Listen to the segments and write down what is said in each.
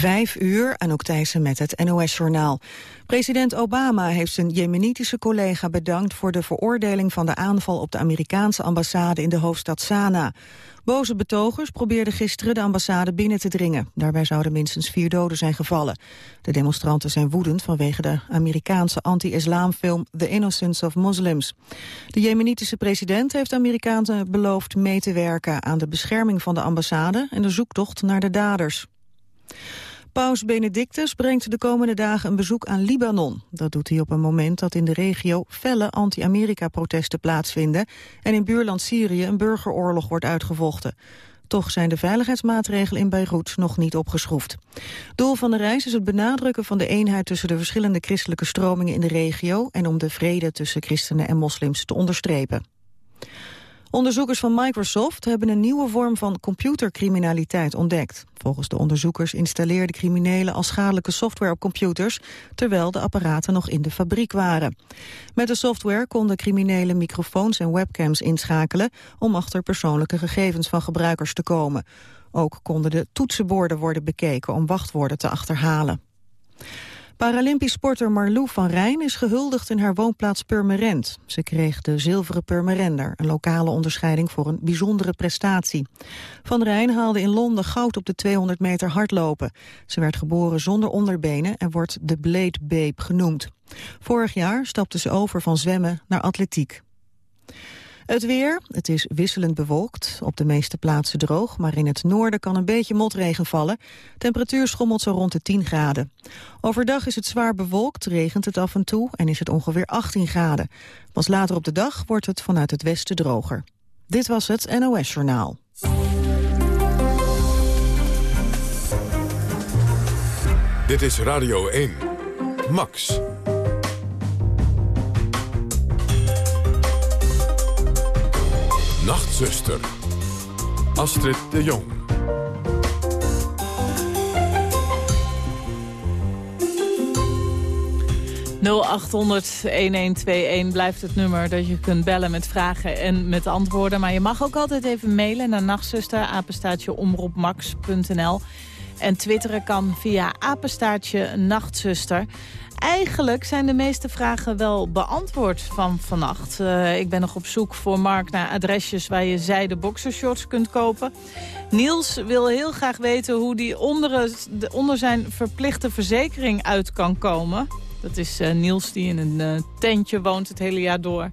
Vijf uur, Anouk Thijssen met het NOS-journaal. President Obama heeft zijn jemenitische collega bedankt... voor de veroordeling van de aanval op de Amerikaanse ambassade in de hoofdstad Sanaa. Boze betogers probeerden gisteren de ambassade binnen te dringen. Daarbij zouden minstens vier doden zijn gevallen. De demonstranten zijn woedend vanwege de Amerikaanse anti-islamfilm The Innocence of Muslims. De jemenitische president heeft Amerikanen beloofd mee te werken... aan de bescherming van de ambassade en de zoektocht naar de daders. Paus Benedictus brengt de komende dagen een bezoek aan Libanon. Dat doet hij op een moment dat in de regio felle anti-Amerika-protesten plaatsvinden... en in buurland Syrië een burgeroorlog wordt uitgevochten. Toch zijn de veiligheidsmaatregelen in Beirut nog niet opgeschroefd. Doel van de reis is het benadrukken van de eenheid tussen de verschillende christelijke stromingen in de regio... en om de vrede tussen christenen en moslims te onderstrepen. Onderzoekers van Microsoft hebben een nieuwe vorm van computercriminaliteit ontdekt. Volgens de onderzoekers installeerden criminelen al schadelijke software op computers, terwijl de apparaten nog in de fabriek waren. Met de software konden criminelen microfoons en webcams inschakelen om achter persoonlijke gegevens van gebruikers te komen. Ook konden de toetsenborden worden bekeken om wachtwoorden te achterhalen. Paralympisch sporter Marlou van Rijn is gehuldigd in haar woonplaats Purmerend. Ze kreeg de zilveren Purmerender, een lokale onderscheiding voor een bijzondere prestatie. Van Rijn haalde in Londen goud op de 200 meter hardlopen. Ze werd geboren zonder onderbenen en wordt de Blade Babe genoemd. Vorig jaar stapte ze over van zwemmen naar atletiek. Het weer, het is wisselend bewolkt, op de meeste plaatsen droog... maar in het noorden kan een beetje motregen vallen. Temperatuur schommelt zo rond de 10 graden. Overdag is het zwaar bewolkt, regent het af en toe en is het ongeveer 18 graden. Pas later op de dag wordt het vanuit het westen droger. Dit was het NOS Journaal. Dit is Radio 1. Max. Nachtzuster. Astrid de Jong. ...0800-1121 blijft het nummer dat je kunt bellen met vragen en met antwoorden. Maar je mag ook altijd even mailen naar nachtzuster. En twitteren kan via apenstaartje nachtzuster. Eigenlijk zijn de meeste vragen wel beantwoord van vannacht. Uh, ik ben nog op zoek voor Mark naar adresjes waar je zijde boxershorts kunt kopen. Niels wil heel graag weten hoe die onder, onder zijn verplichte verzekering uit kan komen. Dat is uh, Niels die in een uh, tentje woont het hele jaar door.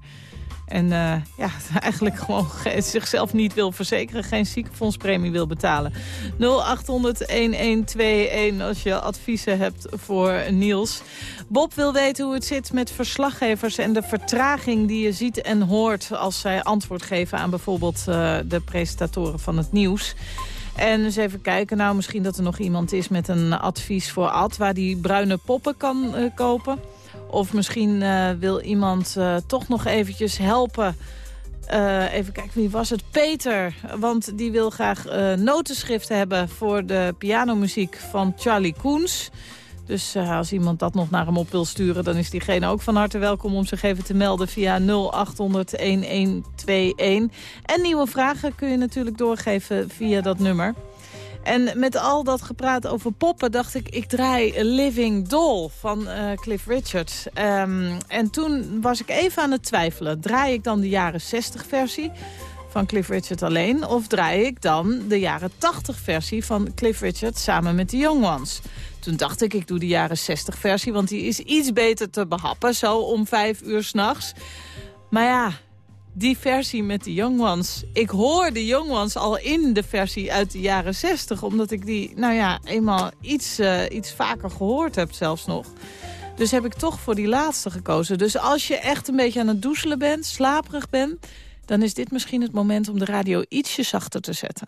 En uh, ja, eigenlijk gewoon zichzelf niet wil verzekeren. Geen ziekenfondspremie wil betalen. 0800-1121 als je adviezen hebt voor Niels. Bob wil weten hoe het zit met verslaggevers... en de vertraging die je ziet en hoort... als zij antwoord geven aan bijvoorbeeld uh, de presentatoren van het nieuws. En eens even kijken, nou misschien dat er nog iemand is met een advies voor Ad... waar die bruine poppen kan uh, kopen... Of misschien uh, wil iemand uh, toch nog eventjes helpen. Uh, even kijken, wie was het? Peter, want die wil graag notenschriften hebben... voor de pianomuziek van Charlie Koens. Dus als iemand dat nog naar hem op wil sturen... dan is diegene ook van harte welkom om zich even te melden... via 0800-1121. En nieuwe vragen kun je natuurlijk doorgeven via dat nummer. En met al dat gepraat over poppen dacht ik, ik draai Living Doll van uh, Cliff Richard. Um, en toen was ik even aan het twijfelen. Draai ik dan de jaren 60 versie van Cliff Richard alleen... of draai ik dan de jaren 80 versie van Cliff Richard samen met de Young Ones? Toen dacht ik, ik doe de jaren 60 versie, want die is iets beter te behappen. Zo om vijf uur s'nachts. Maar ja, die versie met de Young Ones. Ik hoor de Young Ones al in de versie uit de jaren 60. Omdat ik die, nou ja, eenmaal iets, uh, iets vaker gehoord heb zelfs nog. Dus heb ik toch voor die laatste gekozen. Dus als je echt een beetje aan het doezelen bent, slaperig bent... dan is dit misschien het moment om de radio ietsje zachter te zetten.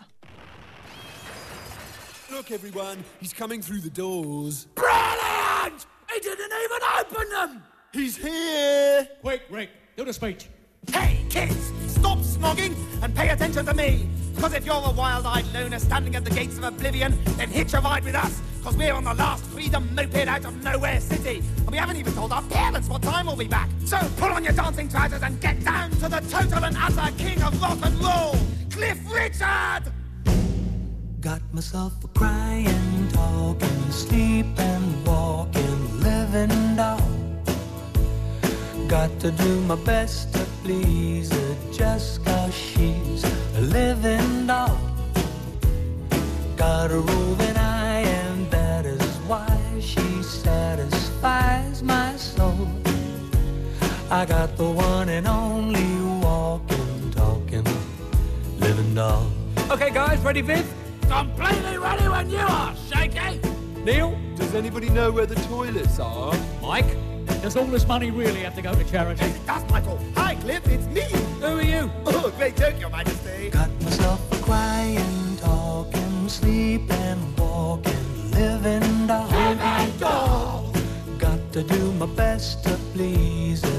Look everyone, he's coming through the doors. Brilliant! He didn't even open them! He's here! Quick, Rick, do the speech. Hey, kids, stop snogging and pay attention to me. Because if you're a wild-eyed loner standing at the gates of oblivion, then hitch a ride with us. Because we're on the last freedom moped out of Nowhere City. And we haven't even told our parents what time we'll be back. So pull on your dancing trousers and get down to the total and utter king of rock and roll, Cliff Richard! Got myself a crying, talking sleep and walk and living doll. Got to do my best to please her just cause she's a living doll. Got a roving eye and that is why she satisfies my soul. I got the one and only walking, talking, living doll. Okay, guys, ready, Viv? Completely ready when you are, Shaky! Neil? Does anybody know where the toilets are? Mike? Does all this money really have to go to charity? Yes, it does, Michael. Hi, Cliff, it's me. Who are you? Oh, great joke, Your Majesty. Got myself a crying, talking, sleeping, walking, living doll. Living doll. Got to do my best to please her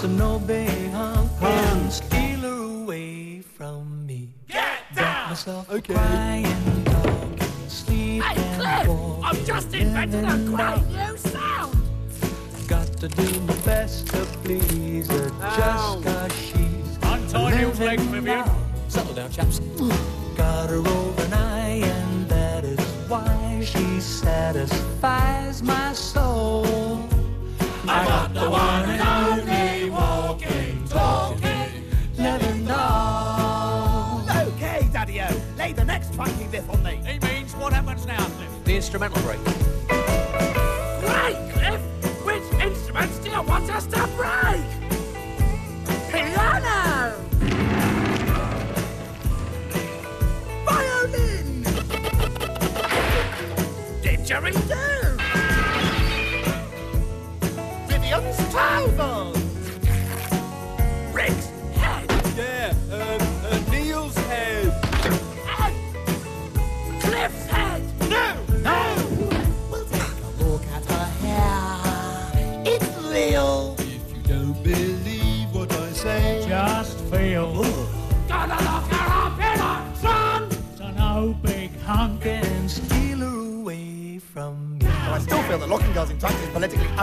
So no big hunk and steal her away from me. Get down! Myself Okay. crying, talking, sleep Hey, Cliff, I've just invented a living great new sound. Got to do my best to please her, oh. just cause she's Untie Neil's legs, living Vivian. Settle down, chaps. Got her over an eye, and that is why she satisfies my soul. I got the one and only instrumental break.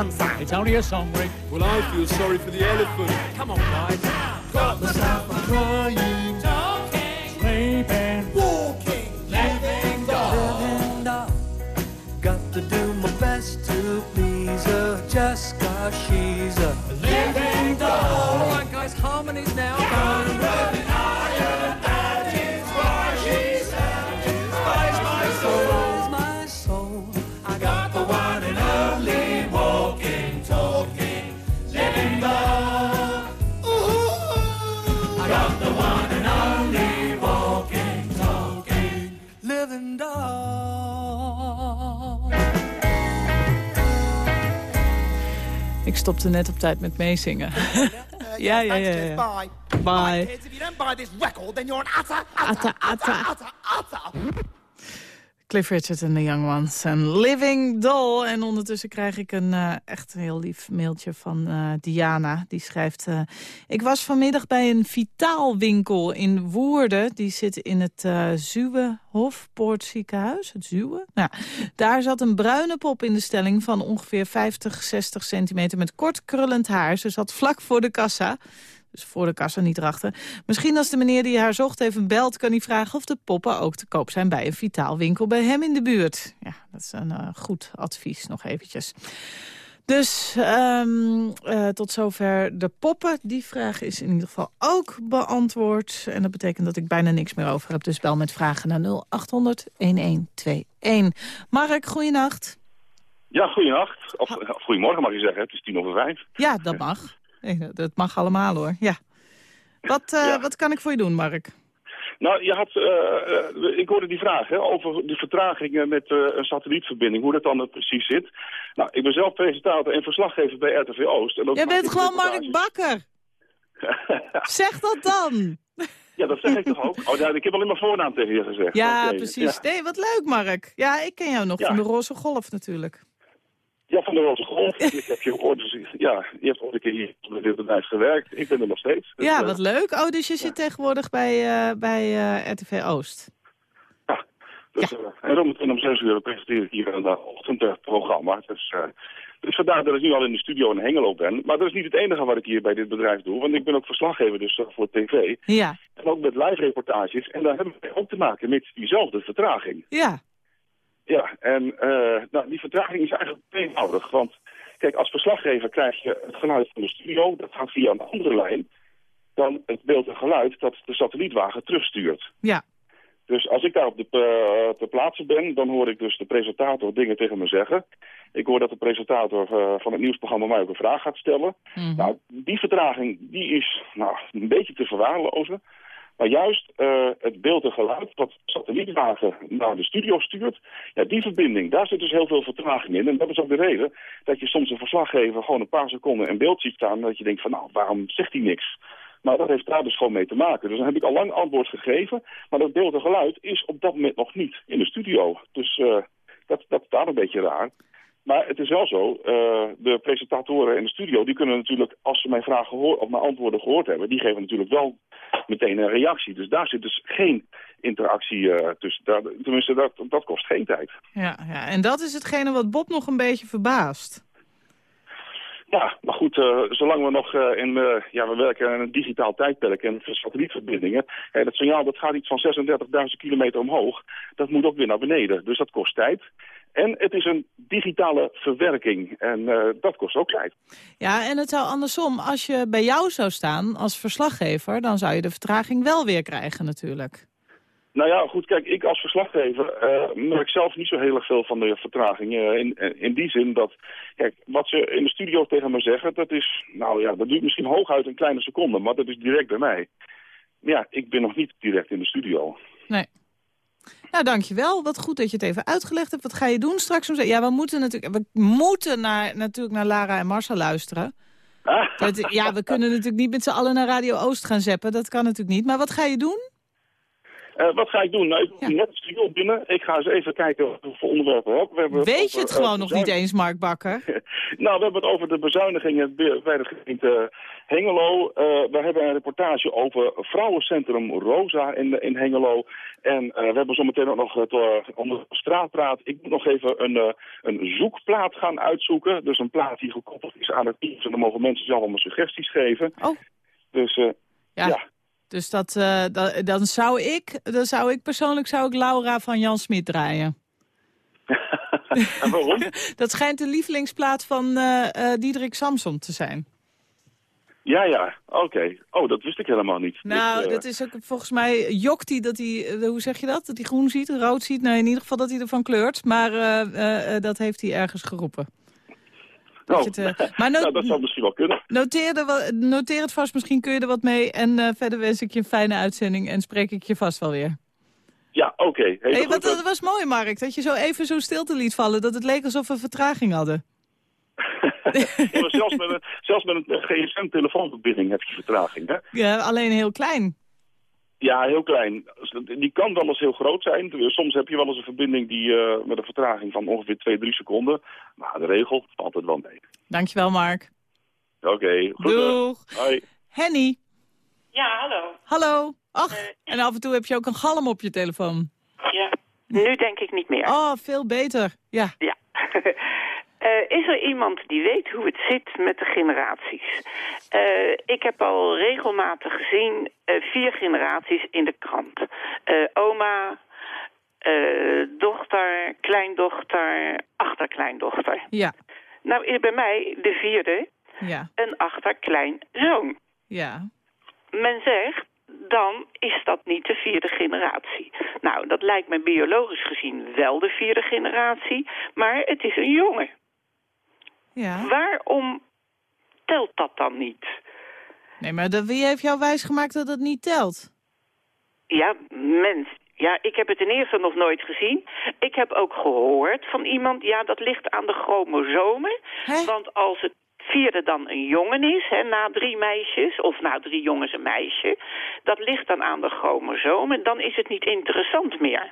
Is politically. It's only a song, Rick. well, I feel sorry for the elephant. Come on, guys. Got myself a Crying, stopte net op tijd met meezingen. Ja, ja, ja, ja. Bye. Bye. Right, kids, if Cliff Richard en The Young Ones en Living Doll. En ondertussen krijg ik een uh, echt heel lief mailtje van uh, Diana. Die schrijft... Uh, ik was vanmiddag bij een vitaalwinkel in Woerden. Die zit in het uh, Zuwe Hofpoortziekenhuis. Het Zuwe? Nou, daar zat een bruine pop in de stelling van ongeveer 50, 60 centimeter... met kort krullend haar. Ze zat vlak voor de kassa. Dus voor de kassa, niet erachter. Misschien als de meneer die haar zocht even belt... kan hij vragen of de poppen ook te koop zijn bij een vitaalwinkel bij hem in de buurt. Ja, dat is een uh, goed advies nog eventjes. Dus um, uh, tot zover de poppen. Die vraag is in ieder geval ook beantwoord. En dat betekent dat ik bijna niks meer over heb. Dus bel met vragen naar 0800-1121. Mark, goeienacht. Ja, goeienacht. Of, of goedemorgen mag je zeggen. Het is tien over vijf. Ja, dat mag. Nee, dat mag allemaal hoor, ja. Wat, uh, ja. wat kan ik voor je doen, Mark? Nou, je had, uh, uh, ik hoorde die vraag hè, over de vertragingen met een satellietverbinding, hoe dat dan precies zit. Nou, ik ben zelf presentator en verslaggever bij RTV Oost. En Jij bent gewoon Mark Bakker. zeg dat dan. Ja, dat zeg ik toch ook? Oh, ja, ik heb alleen maar voornaam tegen je gezegd. Ja, precies. Ja. Nee, wat leuk, Mark. Ja, ik ken jou nog Ja. van de Roze Golf natuurlijk. Ja, van de Roze Golf. ik heb je ooit, dus, ja, je hebt ooit een keer hier bij dit bedrijf gewerkt. Ik ben er nog steeds. Dus, Ja, eh, wat leuk. Oh, dus je zit tegenwoordig bij, eh, bij eh, RTV Oost. Dus, eh, en meteen om zes uur presenteer ik hier een uh, ochtendprogramma. Dus, dus vandaar dat ik nu al in de studio in Hengelo ben. Maar dat is niet het enige wat ik hier bij dit bedrijf doe. Want ik ben ook verslaggever dus voor tv. Ja, En ook met live reportages. En daar hebben we ook te maken met diezelfde vertraging. ja, Ja, en eh, nou, die vertraging is eigenlijk eenvoudig. Want kijk, als verslaggever krijg je het geluid van de studio. Dat gaat via een andere lijn dan het beeld en geluid dat de satellietwagen terugstuurt. ja. Dus als ik daar op de ter plaatse ben, dan hoor ik dus de presentator dingen tegen me zeggen. Ik hoor dat de presentator eh, van het nieuwsprogramma mij ook een vraag gaat stellen. Mhm. Nou, die vertraging die is nou, een beetje te verwaarlozen. Maar juist eh, het beeld en geluid wat satellietwagen naar de studio stuurt... Ja, die verbinding, daar zit dus heel veel vertraging in. En dat is ook de reden dat je soms een verslaggever gewoon een paar seconden in beeld ziet staan... dat je denkt van, nou, waarom zegt hij niks? Maar dat heeft daar dus gewoon mee te maken. Dus dan heb ik al lang antwoord gegeven. Maar dat beeld en geluid is op dat moment nog niet in de studio. Dus eh, dat, dat is daar een beetje raar. Maar het is wel zo, eh, de presentatoren in de studio... die kunnen natuurlijk, als ze mijn vragen gehoor, of mijn antwoorden gehoord hebben... die geven natuurlijk wel meteen een reactie. Dus daar zit dus geen interactie eh, tussen. Daar, tenminste, dat, dat kost geen tijd. Ja, ja, en dat is hetgene wat Bob nog een beetje verbaast. Ja, maar goed, eh, zolang we nog in, ja, we werken in een digitaal tijdperk en satellietverbindingen. hè, dat signaal dat gaat iets van 36.000 kilometer omhoog. Dat moet ook weer naar beneden. Dus dat kost tijd. En het is een digitale verwerking. En eh, dat kost ook tijd. Ja, en het zou andersom, als je bij jou zou staan als verslaggever... dan zou je de vertraging wel weer krijgen natuurlijk. Nou ja, goed, kijk, ik als verslaggever eh, merk zelf niet zo heel erg veel van de vertraging. eh, in, in die zin dat, kijk, wat ze in de studio tegen me zeggen, dat is, nou ja, dat duurt misschien hooguit een kleine seconde, maar dat is direct bij mij. Ja, ik ben nog niet direct in de studio. Nee. Nou, dankjewel. Wat goed dat je het even uitgelegd hebt. Wat ga je doen straks? Ja, we moeten natuurlijk, we moeten naar, natuurlijk naar Lara en Marcel luisteren. Dat, ja, we kunnen natuurlijk niet met z'n allen naar Radio Oost gaan zeppen. Dat kan natuurlijk niet. Maar wat ga je doen? Eh, wat ga ik doen? Nou, ik Ja. ben net studio binnen. Ik ga eens even kijken wat we voor onderwerpen hebben. We hebben Weet je over, het eh, gewoon nog niet eens, Mark Bakker? Nou, we hebben het over de bezuinigingen bij de gemeente Hengelo. Eh, we hebben een reportage over vrouwencentrum Rosa in, in Hengelo. En we hebben zometeen ook nog het onder straatpraat. Ik moet nog even een, een zoekplaat gaan uitzoeken. Dus een plaat die gekoppeld is aan het nieuws. En dan mogen mensen zelf allemaal suggesties geven. Oh. Dus Ja. ja. Dus dat, eh, da- dan, zou ik, dan zou ik persoonlijk zou ik Laura van Jan Smit draaien. en waarom? Dat schijnt de lievelingsplaat van eh Diederik Samson te zijn. ja, ja, oké. Oh, dat wist ik helemaal niet. Nou, dat is ook volgens mij jokt hij dat hij, hoe zeg je dat? Dat hij groen ziet, rood ziet. Nou, in ieder geval dat hij ervan kleurt. Maar dat heeft hij ergens geroepen. Het, eh, maar no- nou, dat zou misschien wel kunnen. Noteer, er noteer het vast, misschien kun je er wat mee. En eh, verder wens ik je een fijne uitzending en spreek ik je vast wel weer. Ja, oké. Hele Hey, wat, dat was mooi, Mark, dat je zo even zo stilte liet vallen. Dat het leek alsof we vertraging hadden. Ja, zelfs met een, zelfs met een gsm-telefoonverbinding heb je vertraging, hè? Ja, alleen heel klein. Ja, heel klein. Die kan wel eens heel groot zijn. Soms heb je wel eens een verbinding die, eh, met een vertraging van ongeveer 2, 3 seconden. Maar de regel valt het wel mee. Dankjewel, Mark. Oké, goed. Doeg. Hoi. Henny. Ja, hallo. Hallo. Ach, Eh, en af en toe heb je ook een galm op je telefoon. Ja. Nu denk ik niet meer. Oh, veel beter. Ja. Ja. Eh, is er iemand die weet hoe het zit met de generaties? Eh, ik heb al regelmatig gezien eh, vier generaties in de krant. Oma, dochter, kleindochter, achterkleindochter. Ja. Nou is bij mij de vierde Ja. een achterkleinzoon. Ja. Men zegt, dan is dat niet de vierde generatie. Nou, dat lijkt me biologisch gezien wel de vierde generatie, maar het is een jongen. Ja. Waarom telt dat dan niet? Nee, maar de, wie heeft jou wijsgemaakt dat het niet telt? Ja, mens. Ja, ik heb het ten eerste nog nooit gezien. Ik heb ook gehoord van iemand, ja, dat ligt aan de chromosomen. Hè? Want als het vierde dan een jongen is, hè, na drie meisjes, of na drie jongens een meisje, dat ligt dan aan de chromosomen, dan is het niet interessant meer.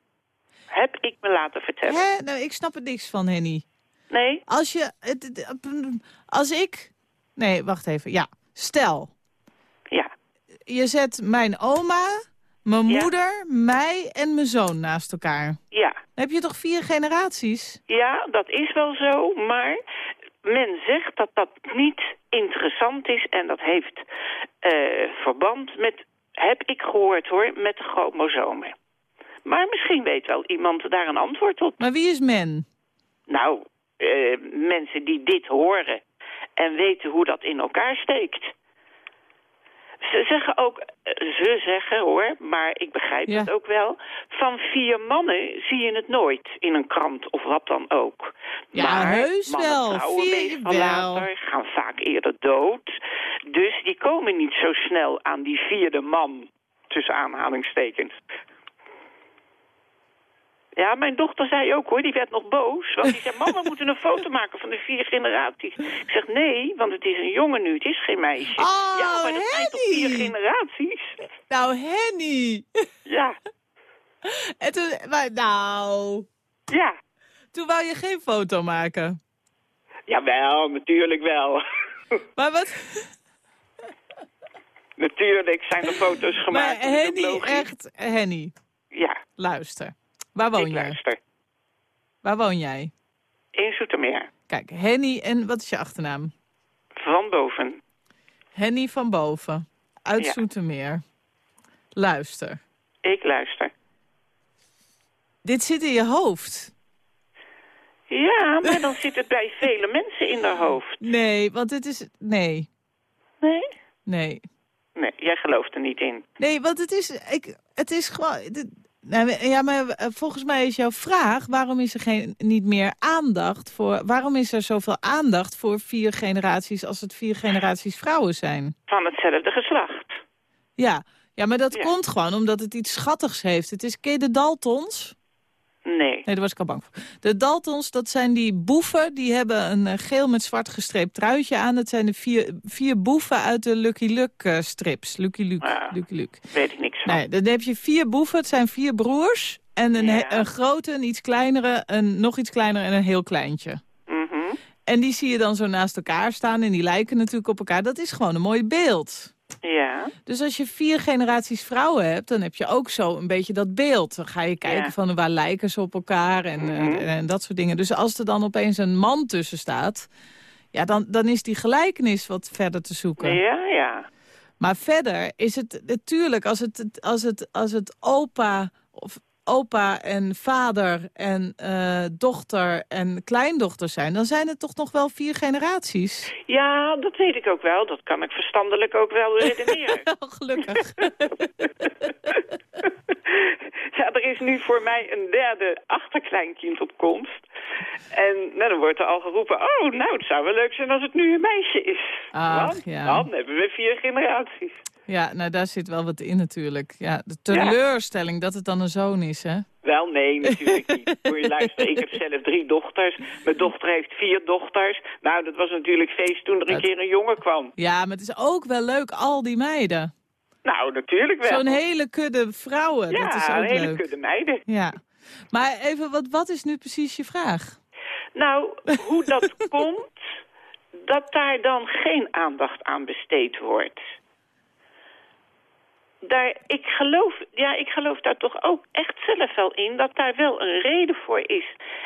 Heb ik me laten vertellen. Hè? Nou, ik snap er niks van, Henny. Nee? Als je... Als ik... Nee, wacht even. Ja, stel. Ja. Je zet mijn oma, mijn Ja. moeder, mij en mijn zoon naast elkaar. Ja. Dan heb je toch vier generaties? Ja, dat is wel zo, maar men zegt dat dat niet interessant is en dat heeft eh, verband met, heb ik gehoord hoor, met de chromosomen. Maar misschien weet wel iemand daar een antwoord op. Maar wie is men? Nou, eh, mensen die dit horen en weten hoe dat in elkaar steekt. Ze zeggen ook, ze zeggen hoor, maar ik begrijp Ja. het ook wel... van vier mannen zie je het nooit in een krant of wat dan ook. Ja, maar heus mannen wel. trouwen Vier- wel. later, gaan vaak eerder dood. Dus die komen niet zo snel aan die vierde man, tussen aanhalingstekens. Ja, mijn dochter zei ook hoor, die werd nog boos. Want die zei, mama, we moeten een foto maken van de vier generaties. Ik zeg, nee, want het is een jongen nu, het is geen meisje. Oh, ja, maar dat zijn toch vier generaties? Nou, Henny. Ja, En toen, maar, nou, ja. toen wou je geen foto maken. Jawel, natuurlijk wel. Maar wat... natuurlijk zijn er foto's Maar gemaakt. ook Henny, echt, Henny, Ja, luister. Waar woon ik jij? luister. Waar woon jij? In Zoetermeer. Kijk, Henny en wat is je achternaam? Van boven. Henny van Boven, uit Ja. Zoetermeer. Luister, Ik luister. dit zit in je hoofd. Ja, maar dan zit het bij vele mensen in haar hoofd. Nee, want het is... Nee, Nee? nee. Nee, jij gelooft er niet in. Nee, want het is... Ik, het is gewoon... nou, ja, maar eh, volgens mij is jouw vraag... waarom is er geen, niet meer aandacht voor... waarom is er zoveel aandacht voor vier generaties... als het vier generaties vrouwen zijn? Van hetzelfde geslacht. Ja, ja maar dat Ja. komt gewoon omdat het iets schattigs heeft. Het is, ken je de Daltons? Nee. Nee, daar was ik al bang voor. De Daltons, dat zijn die boeven. Die hebben een eh, geel met zwart gestreept truitje aan. Dat zijn de vier, vier boeven uit de Lucky Luke eh, strips. Lucky Luke. Lucky Luke. Weet ik niks van. Nee, dan heb je vier boeven. Het zijn vier broers. En een, Ja. een grote, een iets kleinere, een nog iets kleiner en een heel kleintje. Mhm. En die zie je dan zo naast elkaar staan. En die lijken natuurlijk op elkaar. Dat is gewoon een mooi beeld. Ja. Dus als je vier generaties vrouwen hebt, dan heb je ook zo een beetje dat beeld. Dan ga je kijken Ja. van waar lijken ze op elkaar en, eh, Mhm. en dat soort dingen. Dus als er dan opeens een man tussen staat, ja, dan, dan is die gelijkenis wat verder te zoeken. Ja, ja. Maar verder is het natuurlijk, als het, als het, als het opa of opa en vader en eh, dochter en kleindochter zijn... dan zijn het toch nog wel vier generaties? Ja, dat weet ik ook wel. Dat kan ik verstandelijk ook wel redeneren. Oh, gelukkig. ja, er is nu voor mij een derde achterkleinkind op komst. En nou, dan wordt er al geroepen... oh, nou, het zou wel leuk zijn als het nu een meisje is. Ach, Want ja. dan hebben we vier generaties. Ja, nou daar zit wel wat in natuurlijk. Ja, de teleurstelling dat het dan een zoon is, hè? Wel, nee, natuurlijk niet. Moet je luisteren, ik heb zelf drie dochters. Mijn dochter heeft vier dochters. Nou, dat was natuurlijk feest toen er een keer een jongen kwam. Ja, maar het is ook wel leuk, al die meiden. Nou, natuurlijk wel. Zo'n hele kudde vrouwen, ja, dat is ook een hele leuk. kudde meiden. Ja. Maar even, wat, wat is nu precies je vraag? Nou, hoe dat komt, dat daar dan geen aandacht aan besteed wordt. Daar, ik, geloof, ja, ik geloof daar toch ook echt zelf wel in dat daar wel een reden voor is.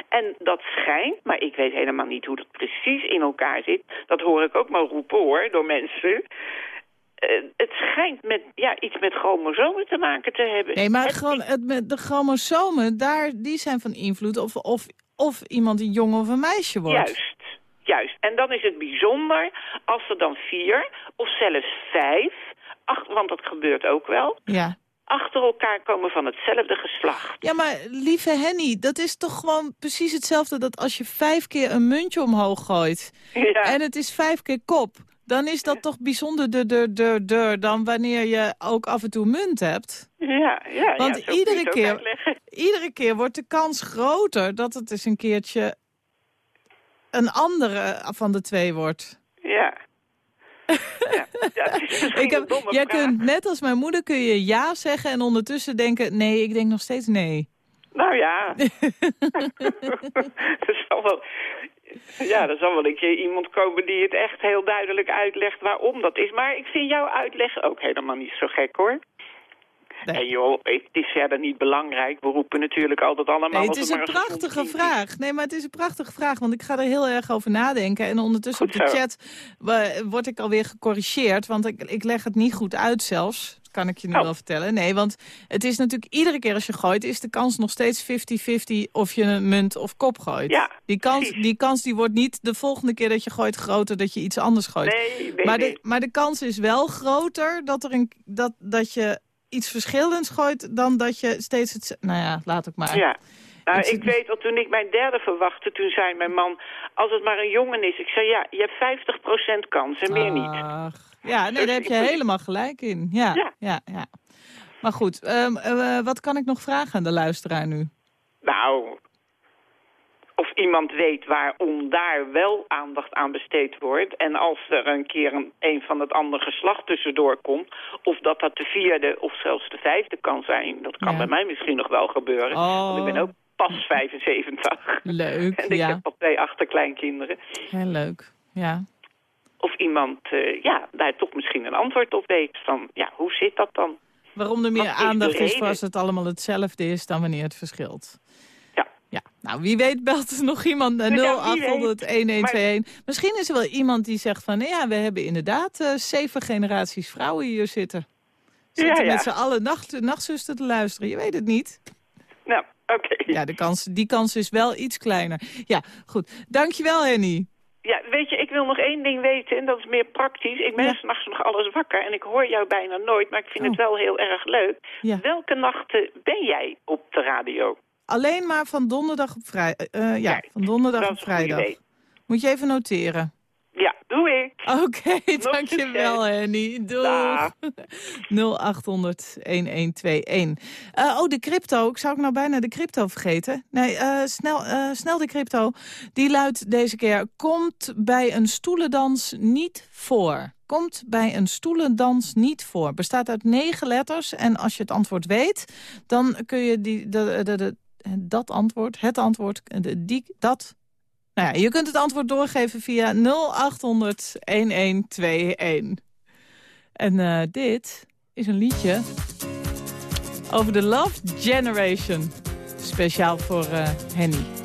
En dat schijnt, maar ik weet helemaal niet hoe dat precies in elkaar zit. Dat hoor ik ook maar roepen hoor, door mensen. Eh, het schijnt met, ja, iets met chromosomen te maken te hebben. Nee, maar Het- gewoon het, met de chromosomen, daar, die zijn van invloed of, of, of iemand een jongen of een meisje wordt. Juist, juist. En dan is het bijzonder als er dan vier of zelfs vijf, want dat gebeurt ook wel, Ja. achter elkaar komen van hetzelfde geslacht. Ja, maar lieve Henny, dat is toch gewoon precies hetzelfde... dat als je vijf keer een muntje omhoog gooit Ja, en het is vijf keer kop... dan is dat toch bijzonder de, de, de, de, dan wanneer je ook af en toe munt hebt. ja, ja. Want ja, iedere keer- uitleggen. Iedere keer wordt de kans groter dat het eens een keertje een andere van de twee wordt. Ja, Ja. ja. ja het is misschien Ik heb, domme jij vraag. kunt, net als mijn moeder kun je ja zeggen en ondertussen denken... nee, ik denk nog steeds nee. Nou ja. er zal wel... Ja, er zal wel een keer iemand komen die het echt heel duidelijk uitlegt waarom dat is. Maar ik vind jouw uitleg ook helemaal niet zo gek, hoor. Nee. En joh, het is verder niet belangrijk. We roepen natuurlijk altijd allemaal... Nee, het is een prachtige vraag. Nee, maar het is een prachtige vraag, want ik ga er heel erg over nadenken. En ondertussen op de chat word ik alweer gecorrigeerd, want ik, ik leg het niet goed uit zelfs. Dat kan ik je nu Oh. wel vertellen. Nee, want het is natuurlijk iedere keer als je gooit, is de kans nog steeds 50-50 of je een munt of kop gooit. Ja, die kans, precies. die kans die wordt niet de volgende keer dat je gooit groter dat je iets anders gooit. Nee, nee, maar, nee. de, maar de kans is wel groter dat, er een, dat, dat je iets verschillends gooit dan dat je steeds het... Nou ja, laat ik maar. Ja. Nou, Ik weet dat toen ik mijn derde verwachtte, toen zei mijn man... als het maar een jongen is. Ik zei, ja, je hebt 50% kans en meer niet. Ach, ja, nee, daar heb je helemaal gelijk in. Ja, ja, Ja. ja. Maar goed, ehm, eh, wat kan ik nog vragen aan de luisteraar nu? Nou, of iemand weet waarom daar wel aandacht aan besteed wordt... en als er een keer een, een van het andere geslacht tussendoor komt... of dat dat de vierde of zelfs de vijfde kan zijn. Dat kan Ja. bij mij misschien nog wel gebeuren. Oh. Want ik ben ook pas 75. Leuk, en ik ja. heb al twee achterkleinkinderen. Heel leuk, ja. Of iemand eh, ja, daar toch misschien een antwoord op weet. Van, ja, hoe zit dat dan? Waarom er meer Wat is aandacht is voor als het allemaal hetzelfde is dan wanneer het verschilt. Ja. Nou wie weet belt er nog iemand naar Ja, wie 0800-1121. Misschien is er wel iemand die zegt van... ja, we hebben inderdaad eh, zeven generaties vrouwen hier zitten. Zitten Ja, ja. met z'n allen nacht, nachtzuster te luisteren. Je weet het niet. Nou, oké. Ja, de kans, die kans is wel iets kleiner. Ja, goed. Dankjewel, Henny. Ja, weet je, ik wil nog één ding weten en dat is meer praktisch. Ik ben Ja. s'nachts nog alles wakker en ik hoor jou bijna nooit, maar ik vind Oh. het wel heel erg leuk. Ja. Welke nachten ben jij op de radio? Alleen maar van donderdag op vrijdag. ja, Kijk, van donderdag op vrijdag. Moet je even noteren. Ja, doe ik. Oké, dankjewel. Henny. Doeg. 0800-1121. Eh, oh, de crypto. Ik zou ik nou bijna de crypto vergeten. Nee, eh, snel, eh, snel de crypto. Die luidt deze keer... Komt bij een stoelendans niet voor. Komt bij een stoelendans niet voor. Bestaat uit negen letters. En als je het antwoord weet, dan kun je die, de, de, de, dat antwoord, het antwoord, die, dat nou ja, je kunt het antwoord doorgeven via 0800 1121. En eh, dit is een liedje over de Love Generation. Speciaal voor eh, Henny.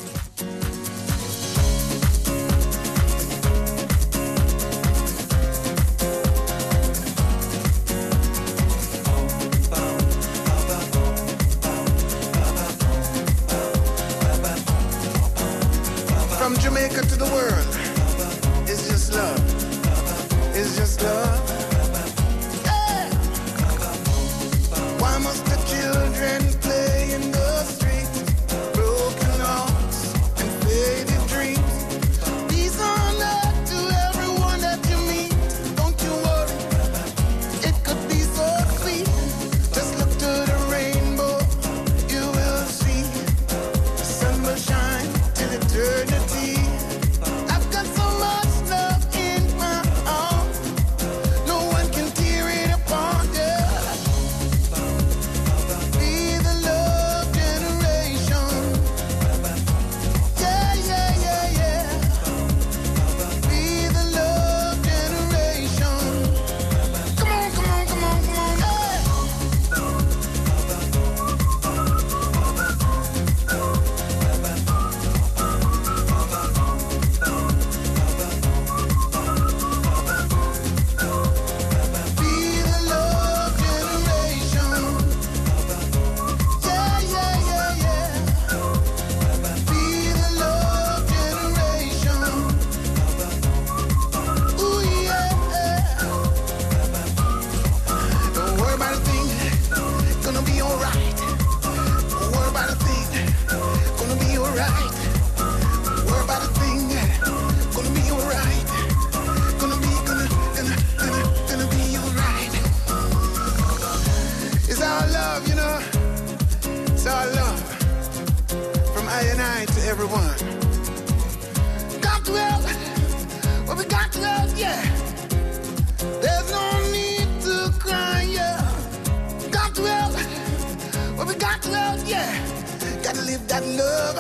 That love.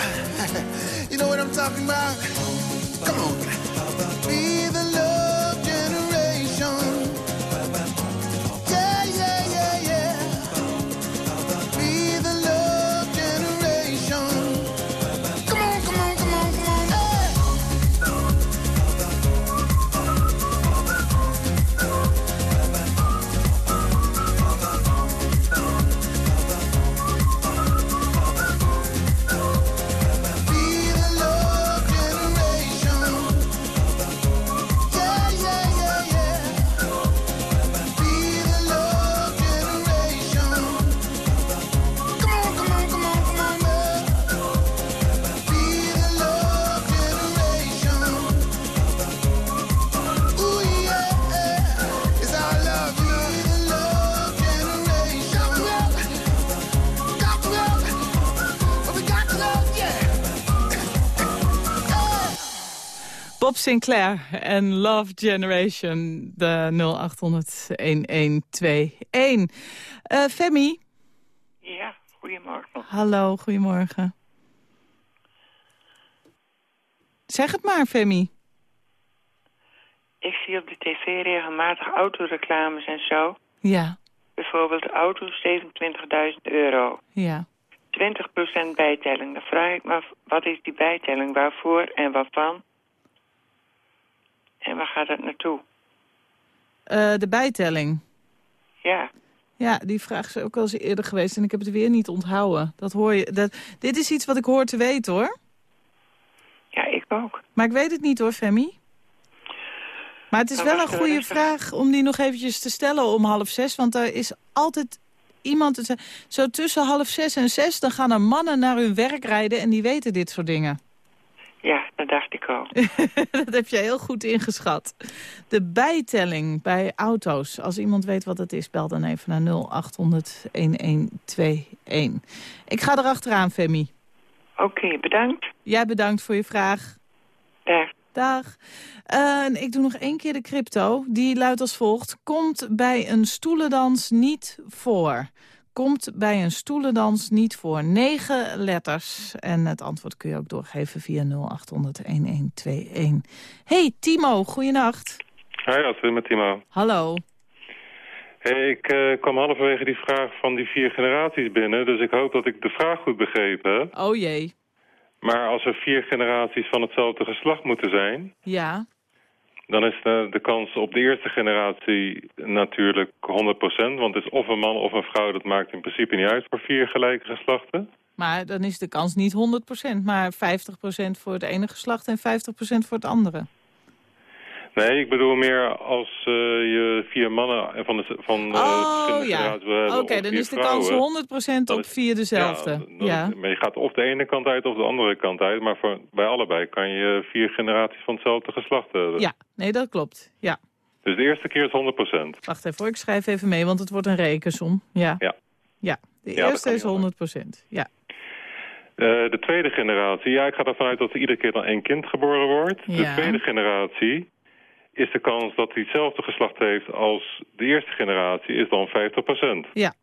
you know what I'm talking about? Sinclair en Love Generation, de 0800-1121. Eh Femi, Ja, goedemorgen. hallo, goedemorgen. Zeg het maar, Femi. Ik zie op de tv regelmatig autoreclames en zo. Ja, Bijvoorbeeld auto 27.000 euro. ja. 20% bijtelling. Dan vraag ik me af, wat is die bijtelling? Waarvoor en waarvan? En waar gaat het naartoe? Eh, de bijtelling. Ja, Ja, die vraag is ook al eens eerder geweest en ik heb het weer niet onthouden. Dat hoor je. Dat, dit is iets wat ik hoor te weten, hoor. ja, ik ook. Maar ik weet het niet, hoor, Femi. Maar het is wel een goede rustig. vraag om die nog eventjes te stellen om half zes. Want er is altijd iemand... Zo tussen half zes en zes, dan gaan er mannen naar hun werk rijden... en die weten dit soort dingen. Ja, dat dacht ik al. dat heb je heel goed ingeschat. De bijtelling bij auto's. Als iemand weet wat het is, bel dan even naar 0800-1121. Ik ga erachteraan, Femi. Oké, bedankt. Jij bedankt voor je vraag. Dag. Dag. Eh, ik doe nog één keer de crypto. Die luidt als volgt. Komt bij een stoelendans niet voor. Komt bij een stoelendans niet voor. Negen letters. En het antwoord kun je ook doorgeven via 0800-1121. Hey, Timo, goeienacht. Hi, Astrid, met Timo. Hallo. Hey, ik eh, kwam halverwege die vraag van die vier generaties binnen, dus ik hoop dat ik de vraag goed begrepen heb. Oh jee. Maar als er vier generaties van hetzelfde geslacht moeten zijn, Ja. Dan is de, de kans op de eerste generatie natuurlijk 100%. Want het is of een man of een vrouw, dat maakt in principe niet uit voor vier gelijke geslachten. Maar dan is de kans niet 100%, maar 50% voor het ene geslacht en 50% voor het andere. Nee, ik bedoel meer als eh, je vier mannen van, de, van eh, Oh ja. Oké, dan is de vrouwen, kans 100% op vier dezelfde. Ja. Maar je gaat of de ene kant uit of de andere kant uit. Maar voor, bij allebei kan je vier generaties van hetzelfde geslacht hebben. Ja, nee, dat klopt. Ja. Dus de eerste keer is 100%. Wacht even hoor, ik schrijf even mee, want het wordt een rekensom. Ja. Ja. Ja, de Ja, eerste is 100%. Ja. Eh, de tweede generatie, ja, ik ga ervan uit dat er iedere keer dan één kind geboren wordt. De tweede generatie is de kans dat hij hetzelfde geslacht heeft als de eerste generatie, is dan 50%. Ja.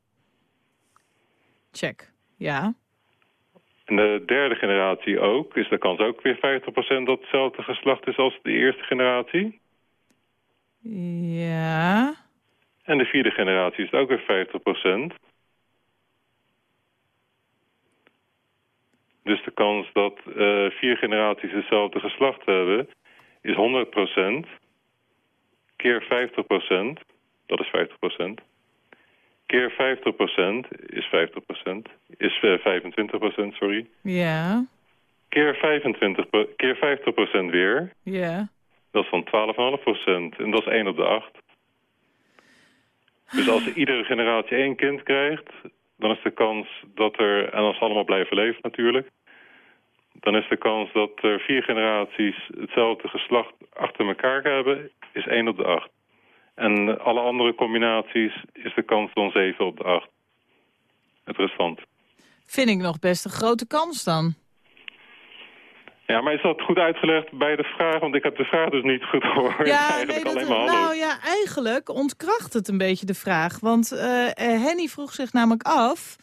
Check. Ja. En de derde generatie ook, is de kans ook weer 50% dat hetzelfde geslacht is als de eerste generatie. Ja. En de vierde generatie is het ook weer 50%. Dus de kans dat eh, vier generaties hetzelfde geslacht hebben is 100% keer 50%, dat is 50%. Keer 50% is 50%, is eh, 25%, sorry. Ja. Keer 25, per- keer 50% weer, Ja. dat is dan 12,5%. En dat is 1 op de 8. Dus als iedere generatie één kind krijgt, dan is de kans dat er, en als ze allemaal blijven leven natuurlijk, dan is de kans dat er vier generaties hetzelfde geslacht achter elkaar hebben, is 1 op de 8. En alle andere combinaties is de kans dan 7 op de 8. Het restant. Vind ik nog best een grote kans dan. Ja, maar is dat goed uitgelegd bij de vraag? Want ik heb de vraag dus niet goed gehoord. Ja, Eigenlijk nee, dat, alleen maar hallo. nou ja, eigenlijk ontkracht het een beetje de vraag. Want eh, eh, Henny vroeg zich namelijk af...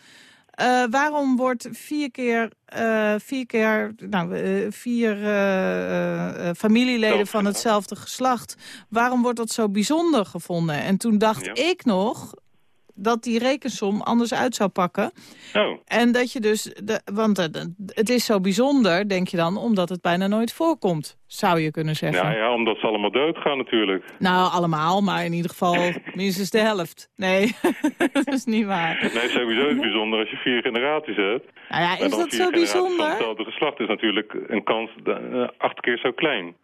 Eh, waarom wordt vier keer, eh, vier, keer nou, eh, vier familieleden van hetzelfde geslacht... waarom wordt dat zo bijzonder gevonden? En toen dacht ik nog dat die rekensom anders uit zou pakken. Oh. En dat je dus, de, want eh, het is zo bijzonder, denk je dan, omdat het bijna nooit voorkomt, zou je kunnen zeggen. Ja, ja, omdat ze allemaal doodgaan natuurlijk. Nou, allemaal, maar in ieder geval minstens de helft. Nee, dat is niet waar. Nee, sowieso is het bijzonder als je vier generaties hebt. Nou ja, is dat zo generaties Van bijzonder? hetzelfde geslacht is natuurlijk een kans eh, acht keer zo klein.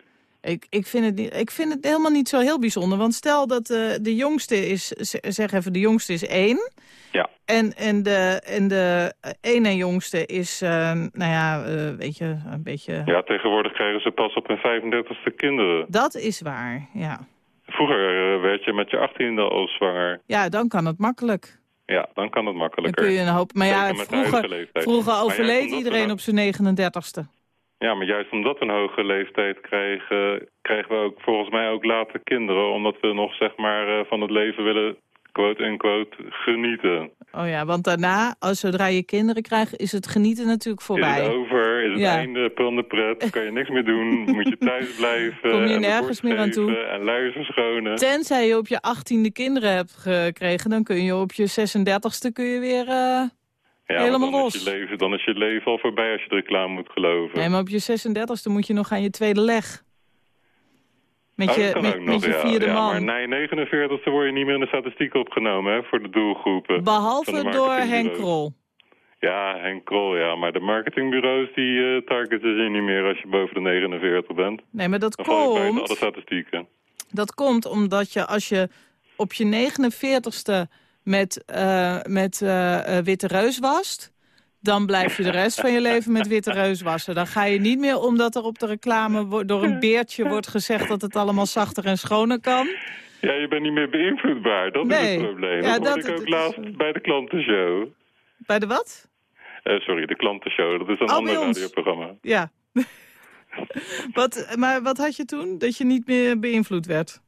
Ik, ik, vind het, niet- ik vind het helemaal niet zo heel bijzonder. Want stel dat eh, de jongste is, zeg even, de jongste is één. Ja. En, en de, en de ene jongste is, eh, nou ja, eh, weet je, een beetje... Ja, tegenwoordig krijgen ze pas op hun 35ste kinderen. Dat is waar, ja. Vroeger eh, werd je met je achttiende al zwaar. Ja, dan kan het makkelijk. Ja, dan kan het Dan makkelijker. kun je een hoop... Maar ja, Zeker vroeger, vroeger overleed iedereen op zijn 39ste. Ja, maar juist omdat we een hoge leeftijd krijgen, krijgen we ook volgens mij ook later kinderen. Omdat we nog zeg maar eh, van het leven willen, quote en quote, genieten. Oh ja, want daarna, als zodra je kinderen krijgt, is het genieten natuurlijk Is voorbij. het over, is het Ja. einde, pul de pret, kan je niks meer doen, moet je thuis blijven. Kom je en nergens meer aan toe. En luiers verschonen. Tenzij je op je achttiende kinderen hebt gekregen, dan kun je op je 36ste kun je weer... eh, Ja, helemaal dan los. Is je leven, dan is je leven al voorbij als je de reclame moet geloven. Nee, maar op je 36ste moet je nog aan je tweede leg. Met Oh, je, met, nog, je ja. vierde ja, man. Maar na je 49 word je niet meer in de statistiek opgenomen hè, voor de doelgroepen. Behalve de door Henk. Krol. Ja, Henk Krol, ja. Maar de marketingbureaus die eh, targeten je niet meer als je boven de 49 bent. Nee, maar dat Dan komt, alle statistieken. dat komt omdat je als je op je 49ste met, eh, met eh, eh, witte reus wast... dan blijf je de rest van je leven met witte reus wassen. Dan ga je niet meer omdat er op de reclame door een beertje wordt gezegd... dat het allemaal zachter en schoner kan. Ja, je bent niet meer beïnvloedbaar. Dat is het probleem. Ja, dat hoorde dat- ik ook is- laatst bij de klantenshow. Bij de wat? Sorry, de klantenshow. Dat is een Oh, ander radioprogramma. Ja. wat, maar wat had je toen? Dat je niet meer beïnvloed werd?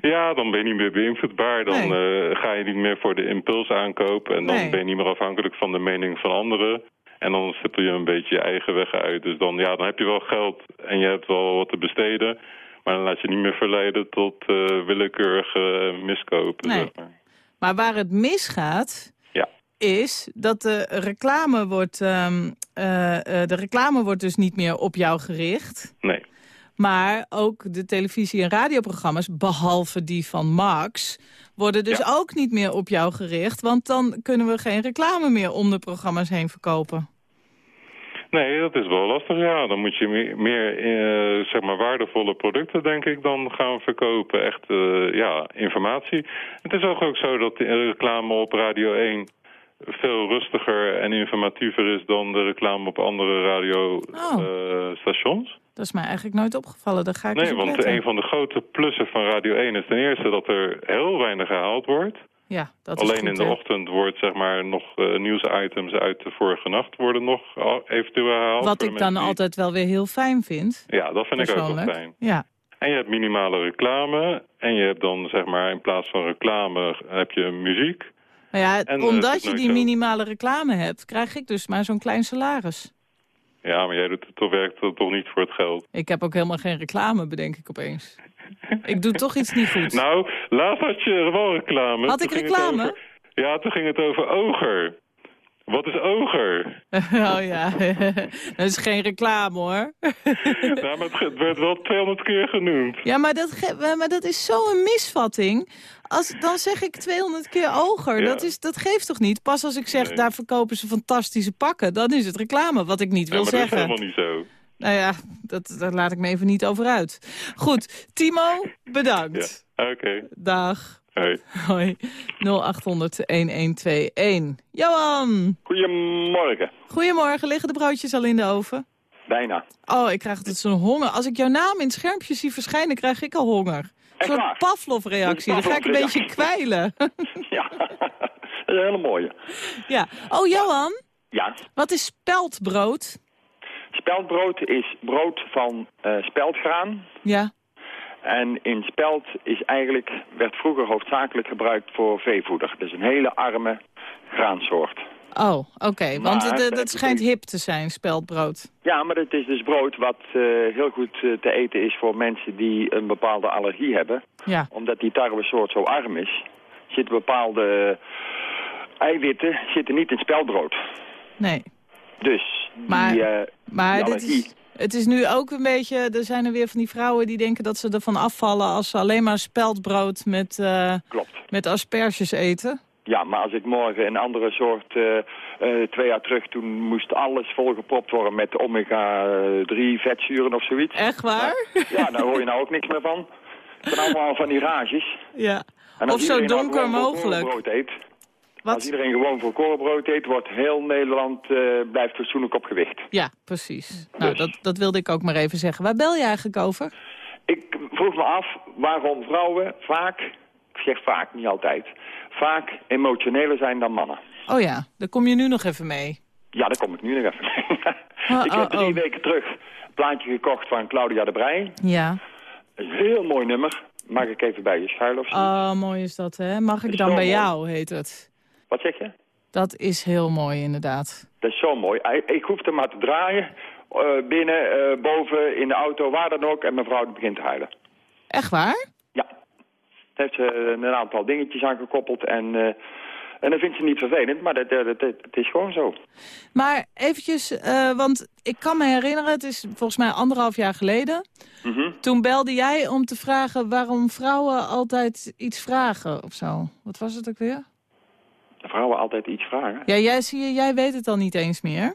Ja, dan ben je niet meer beïnvloedbaar. Dan eh, ga je niet meer voor de impuls aankopen. En dan Nee. ben je niet meer afhankelijk van de mening van anderen. En dan stippel je een beetje je eigen weg uit. Dus dan, ja, dan heb je wel geld en je hebt wel wat te besteden. Maar dan laat je niet meer verleiden tot eh, willekeurige miskopen. Nee. Zeg maar. Maar waar het misgaat, Ja. is dat de reclame wordt... ehm, eh, eh, de reclame wordt dus niet meer op jou gericht. Nee. Maar ook de televisie- en radioprogramma's, behalve die van Max... worden dus ook niet meer op jou gericht. Want dan kunnen we geen reclame meer om de programma's heen verkopen. Nee, dat is wel lastig, ja. Dan moet je meer, meer eh, zeg maar waardevolle producten, denk ik, dan gaan verkopen. Echt, eh, ja, informatie. Het is ook, ook zo dat de reclame op Radio 1 veel rustiger en informatiever is dan de reclame op andere radiostations. Dat is mij eigenlijk nooit opgevallen. Daar ga ik nee, want letten. een van de grote plussen van Radio 1 is ten eerste dat er heel weinig gehaald wordt. Ja, dat is Alleen goed, in de hè? ochtend wordt zeg maar nog eh, nieuwsitems uit de vorige nacht worden nog al- eventueel herhaald. Wat ik dan die- altijd wel weer heel fijn vind. Ja, dat vind ik ook wel fijn. Ja. En je hebt minimale reclame. En je hebt dan zeg maar in plaats van reclame heb je muziek. Maar ja, En, eh, omdat is je die minimale reclame hebt, krijg ik dus maar zo'n klein salaris. Ja, maar jij doet het toch, werkt het toch niet voor het geld. Ik heb ook helemaal geen reclame, bedenk ik opeens. ik doe toch iets niet goed. Nou, laatst had je wel reclame. Had ik reclame? over- ja, toen ging het over oger. Wat is oger? oh ja, dat is geen reclame hoor. nou, maar het werd wel 200 keer genoemd. ja, maar dat, maar dat is zo'n misvatting. Als, dan zeg ik 200 keer oger. Ja. Dat, is, dat geeft toch niet? Pas als ik zeg, Nee. daar verkopen ze fantastische pakken. Dan is het reclame, wat ik niet Ja, wil maar dat is zeggen. helemaal niet zo. Nou ja, dat, daar laat ik me even niet over uit. Goed, Timo, bedankt. Oké. Dag. Hoi. Hoi. 0800-1121. Johan. Goedemorgen. Goedemorgen. Liggen de broodjes al in de oven? Bijna. Oh, ik krijg altijd zo'n honger. Als ik jouw naam in het schermpje zie verschijnen, krijg ik al honger. Een soort? Pavlov-reactie. Dan ga ik een beetje kwijlen. Dat is een hele mooie. ja. Oh, Johan. Ja. Wat is speldbrood? Speldbrood is brood van eh, speldgraan. Ja. En in speld is eigenlijk, werd vroeger hoofdzakelijk gebruikt voor veevoeder. Dus een hele arme graansoort. Oh, oké. Want Maar, eh, eh, dat schijnt hip te zijn, speldbrood. Ja, maar het is dus brood wat eh, heel goed eh, te eten is voor mensen die een bepaalde allergie hebben. Ja. Omdat die tarwesoort zo arm is, zitten bepaalde eiwitten zitten niet in speldbrood. Nee. Dus Maar- die, eh, Maar die dit allergie... is, het is nu ook een beetje... Er zijn er weer van die vrouwen die denken dat ze ervan afvallen... als ze alleen maar speldbrood met, eh, Klopt. met asperges eten. Ja, maar als ik morgen een andere soort, eh, eh, twee jaar terug, toen moest alles volgepropt worden met omega-3 vetzuren of zoiets. Echt waar? Ja, daar hoor je nou ook niks meer van. Het zijn allemaal van die rages. Ja. Of zo nou donker mogelijk. korenbrood eet, Als iedereen gewoon voor korenbrood eet, wordt heel Nederland eh, blijft fatsoenlijk op gewicht. Ja, precies. Nou, dat, dat wilde ik ook maar even zeggen. Waar bel je eigenlijk over? Ik vroeg me af waarom vrouwen vaak, ik zeg vaak, niet altijd, vaak emotioneler zijn dan mannen. Oh ja, daar kom je nu nog even mee. Ja, daar kom ik nu nog even mee. Oh, ik oh, heb drie oh. weken terug een plaatje gekocht van Claudia de Brij. Ja. Een heel mooi nummer. Mag ik even bij je schuilen of zo? Oh, mooi is dat, hè? Mag ik dan bij mooi. jou, heet het. Wat zeg je? Dat is heel mooi, inderdaad. Dat is zo mooi. Ik- hoef er maar te draaien. eh, binnen, eh, boven, in de auto, waar dan ook. En mijn vrouw begint te huilen. Echt waar? Ja. Daar heeft ze een aantal dingetjes aan gekoppeld. En, eh, en dat vindt ze niet vervelend. Maar dat, dat, dat, het is gewoon zo. Maar eventjes, eh, want ik kan me herinneren, het is volgens mij anderhalf jaar geleden. Mhm. Toen belde jij om te vragen waarom vrouwen altijd iets vragen of zo. Wat was het ook weer? Vrouwen altijd iets vragen. Ja, jij, zie je, jij weet het al niet eens meer.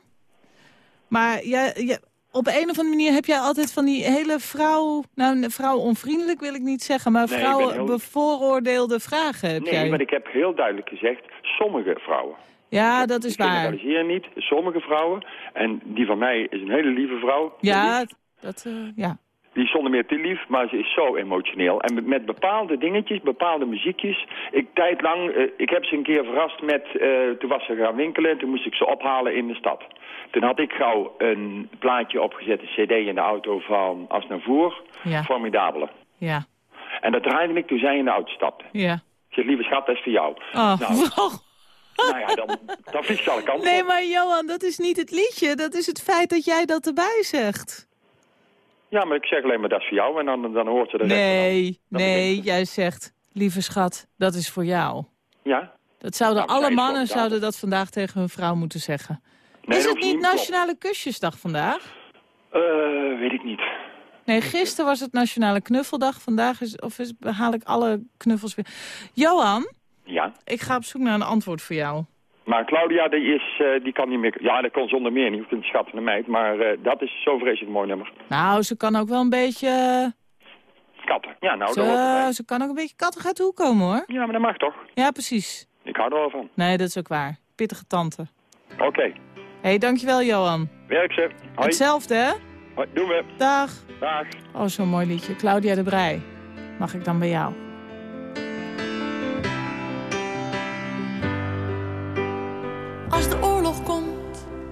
Maar jij, jij- op een of andere manier heb jij altijd van die hele vrouw... Nou, vrouw onvriendelijk wil ik niet zeggen, maar Nee, ik vrouwen heel- bevooroordeelde vragen heb Nee, jij. maar ik heb heel duidelijk gezegd, sommige vrouwen. Ja, dat is Ik waar. generaliseer niet, sommige vrouwen. En die van mij is een hele lieve vrouw. Ja, dat, eh, ja. Die is zonder meer te lief, maar ze is zo emotioneel. En met, bepaalde dingetjes, bepaalde muziekjes. Ik tijd lang, eh, ik heb ze een keer verrast met, eh, toen was ze gaan winkelen en toen moest ik ze ophalen in de stad. Toen had ik gauw een plaatje opgezet, een cd in de auto van Asnavoer. Ja. Formidabele. Ja, En dat draaide ik toen zij in de auto stapte. ja. Ik zeg, lieve schat, dat is voor jou. Oh, Nou, nou ja, dan, dan vliegt ze alle kanten Nee, maar Johan, dat is niet het liedje. Dat is het feit dat jij dat erbij zegt. Ja, maar ik zeg alleen maar dat is voor jou en dan, dan hoort ze de. Nee, nee, jij zegt, lieve schat, dat is voor jou. Ja? Dat zouden Nou, alle mannen zouden dat vandaag tegen hun vrouw moeten zeggen. Nee, is het niet, Nationale Kusjesdag vandaag? Eh, weet ik niet. Nee, gisteren was het Nationale Knuffeldag. Vandaag is, of is, haal ik alle knuffels weer. Johan, Ja. ik ga op zoek naar een antwoord voor jou. Maar Claudia, die, is, eh, die kan niet meer... Ja, dat kon zonder meer niet. Je kunt een schat van de meid. Maar eh, dat is zo'n vreselijk mooi nummer. Nou, ze kan ook wel een beetje... Katten. Ja, nou, dat Ze, kan ook een beetje uit de hoek komen, hoor. Ja, maar dat mag toch? Ja, precies. Ik hou er wel van. Nee, dat is ook waar. Pittige tante. Oké. Hé, hey, dankjewel, Johan. Werk ze. Hoi. Hetzelfde, hè? Hoi, doen we. Dag. Dag. Oh, zo'n mooi liedje. Claudia de Brij. Mag ik dan bij jou?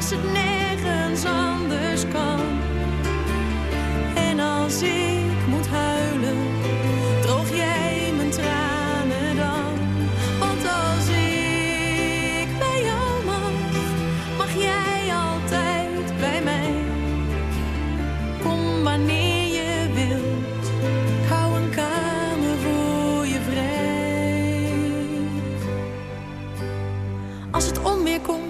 als het nergens anders kan? En als ik moet huilen, droog jij mijn tranen dan? Want als ik bij jou mag, mag jij altijd bij mij. Kom wanneer je wilt, hou een kamer voor je vrij. Als het onweer komt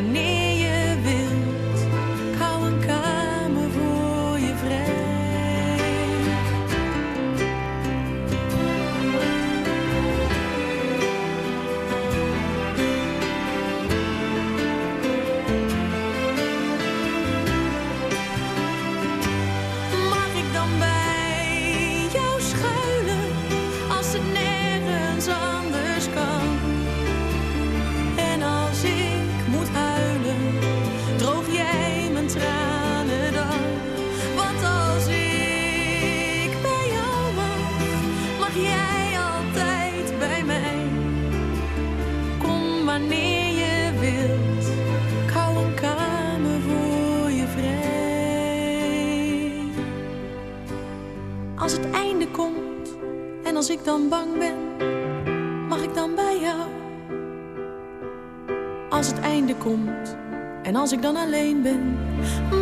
Kom ik dan bang ben, mag ik dan bij jou? Als het einde komt en als ik dan alleen ben,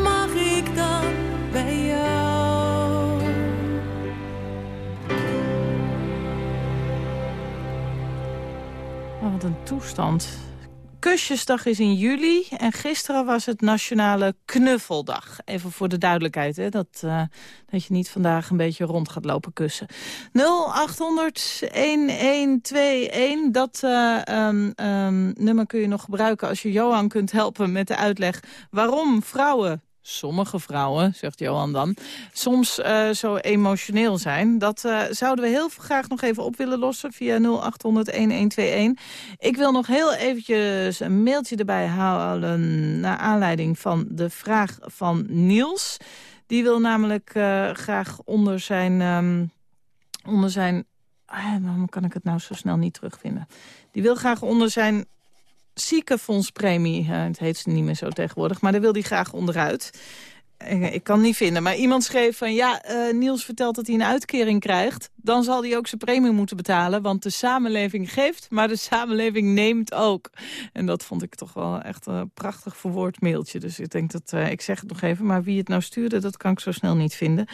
mag ik dan bij jou? Oh, wat een toestand. Kusjesdag is in juli en gisteren was het Nationale Knuffeldag. Even voor de duidelijkheid, hè, dat, eh, dat je niet vandaag een beetje rond gaat lopen kussen. 0800-1121, dat eh, ehm, ehm, nummer kun je nog gebruiken als je Johan kunt helpen met de uitleg... waarom vrouwen sommige vrouwen, zegt Johan dan, soms eh, zo emotioneel zijn. Dat eh, zouden we heel graag nog even op willen lossen via 0800-1121. Ik wil nog heel eventjes een mailtje erbij halen... naar aanleiding van de vraag van Niels. Die wil namelijk eh, graag onder zijn... ehm, onder zijn ah, waarom kan ik het nou zo snel niet terugvinden? Die wil graag onder zijn ziekenfondspremie. eh, het heet ze niet meer zo tegenwoordig, maar daar wil hij graag onderuit. Ik kan het niet vinden, maar iemand schreef van... ja, eh, Niels vertelt dat hij een uitkering krijgt... dan zal hij ook zijn premie moeten betalen... want de samenleving geeft, maar de samenleving neemt ook. En dat vond ik toch wel echt een prachtig verwoord mailtje. Dus ik denk dat, eh, ik zeg het nog even... maar wie het nou stuurde, dat kan ik zo snel niet vinden.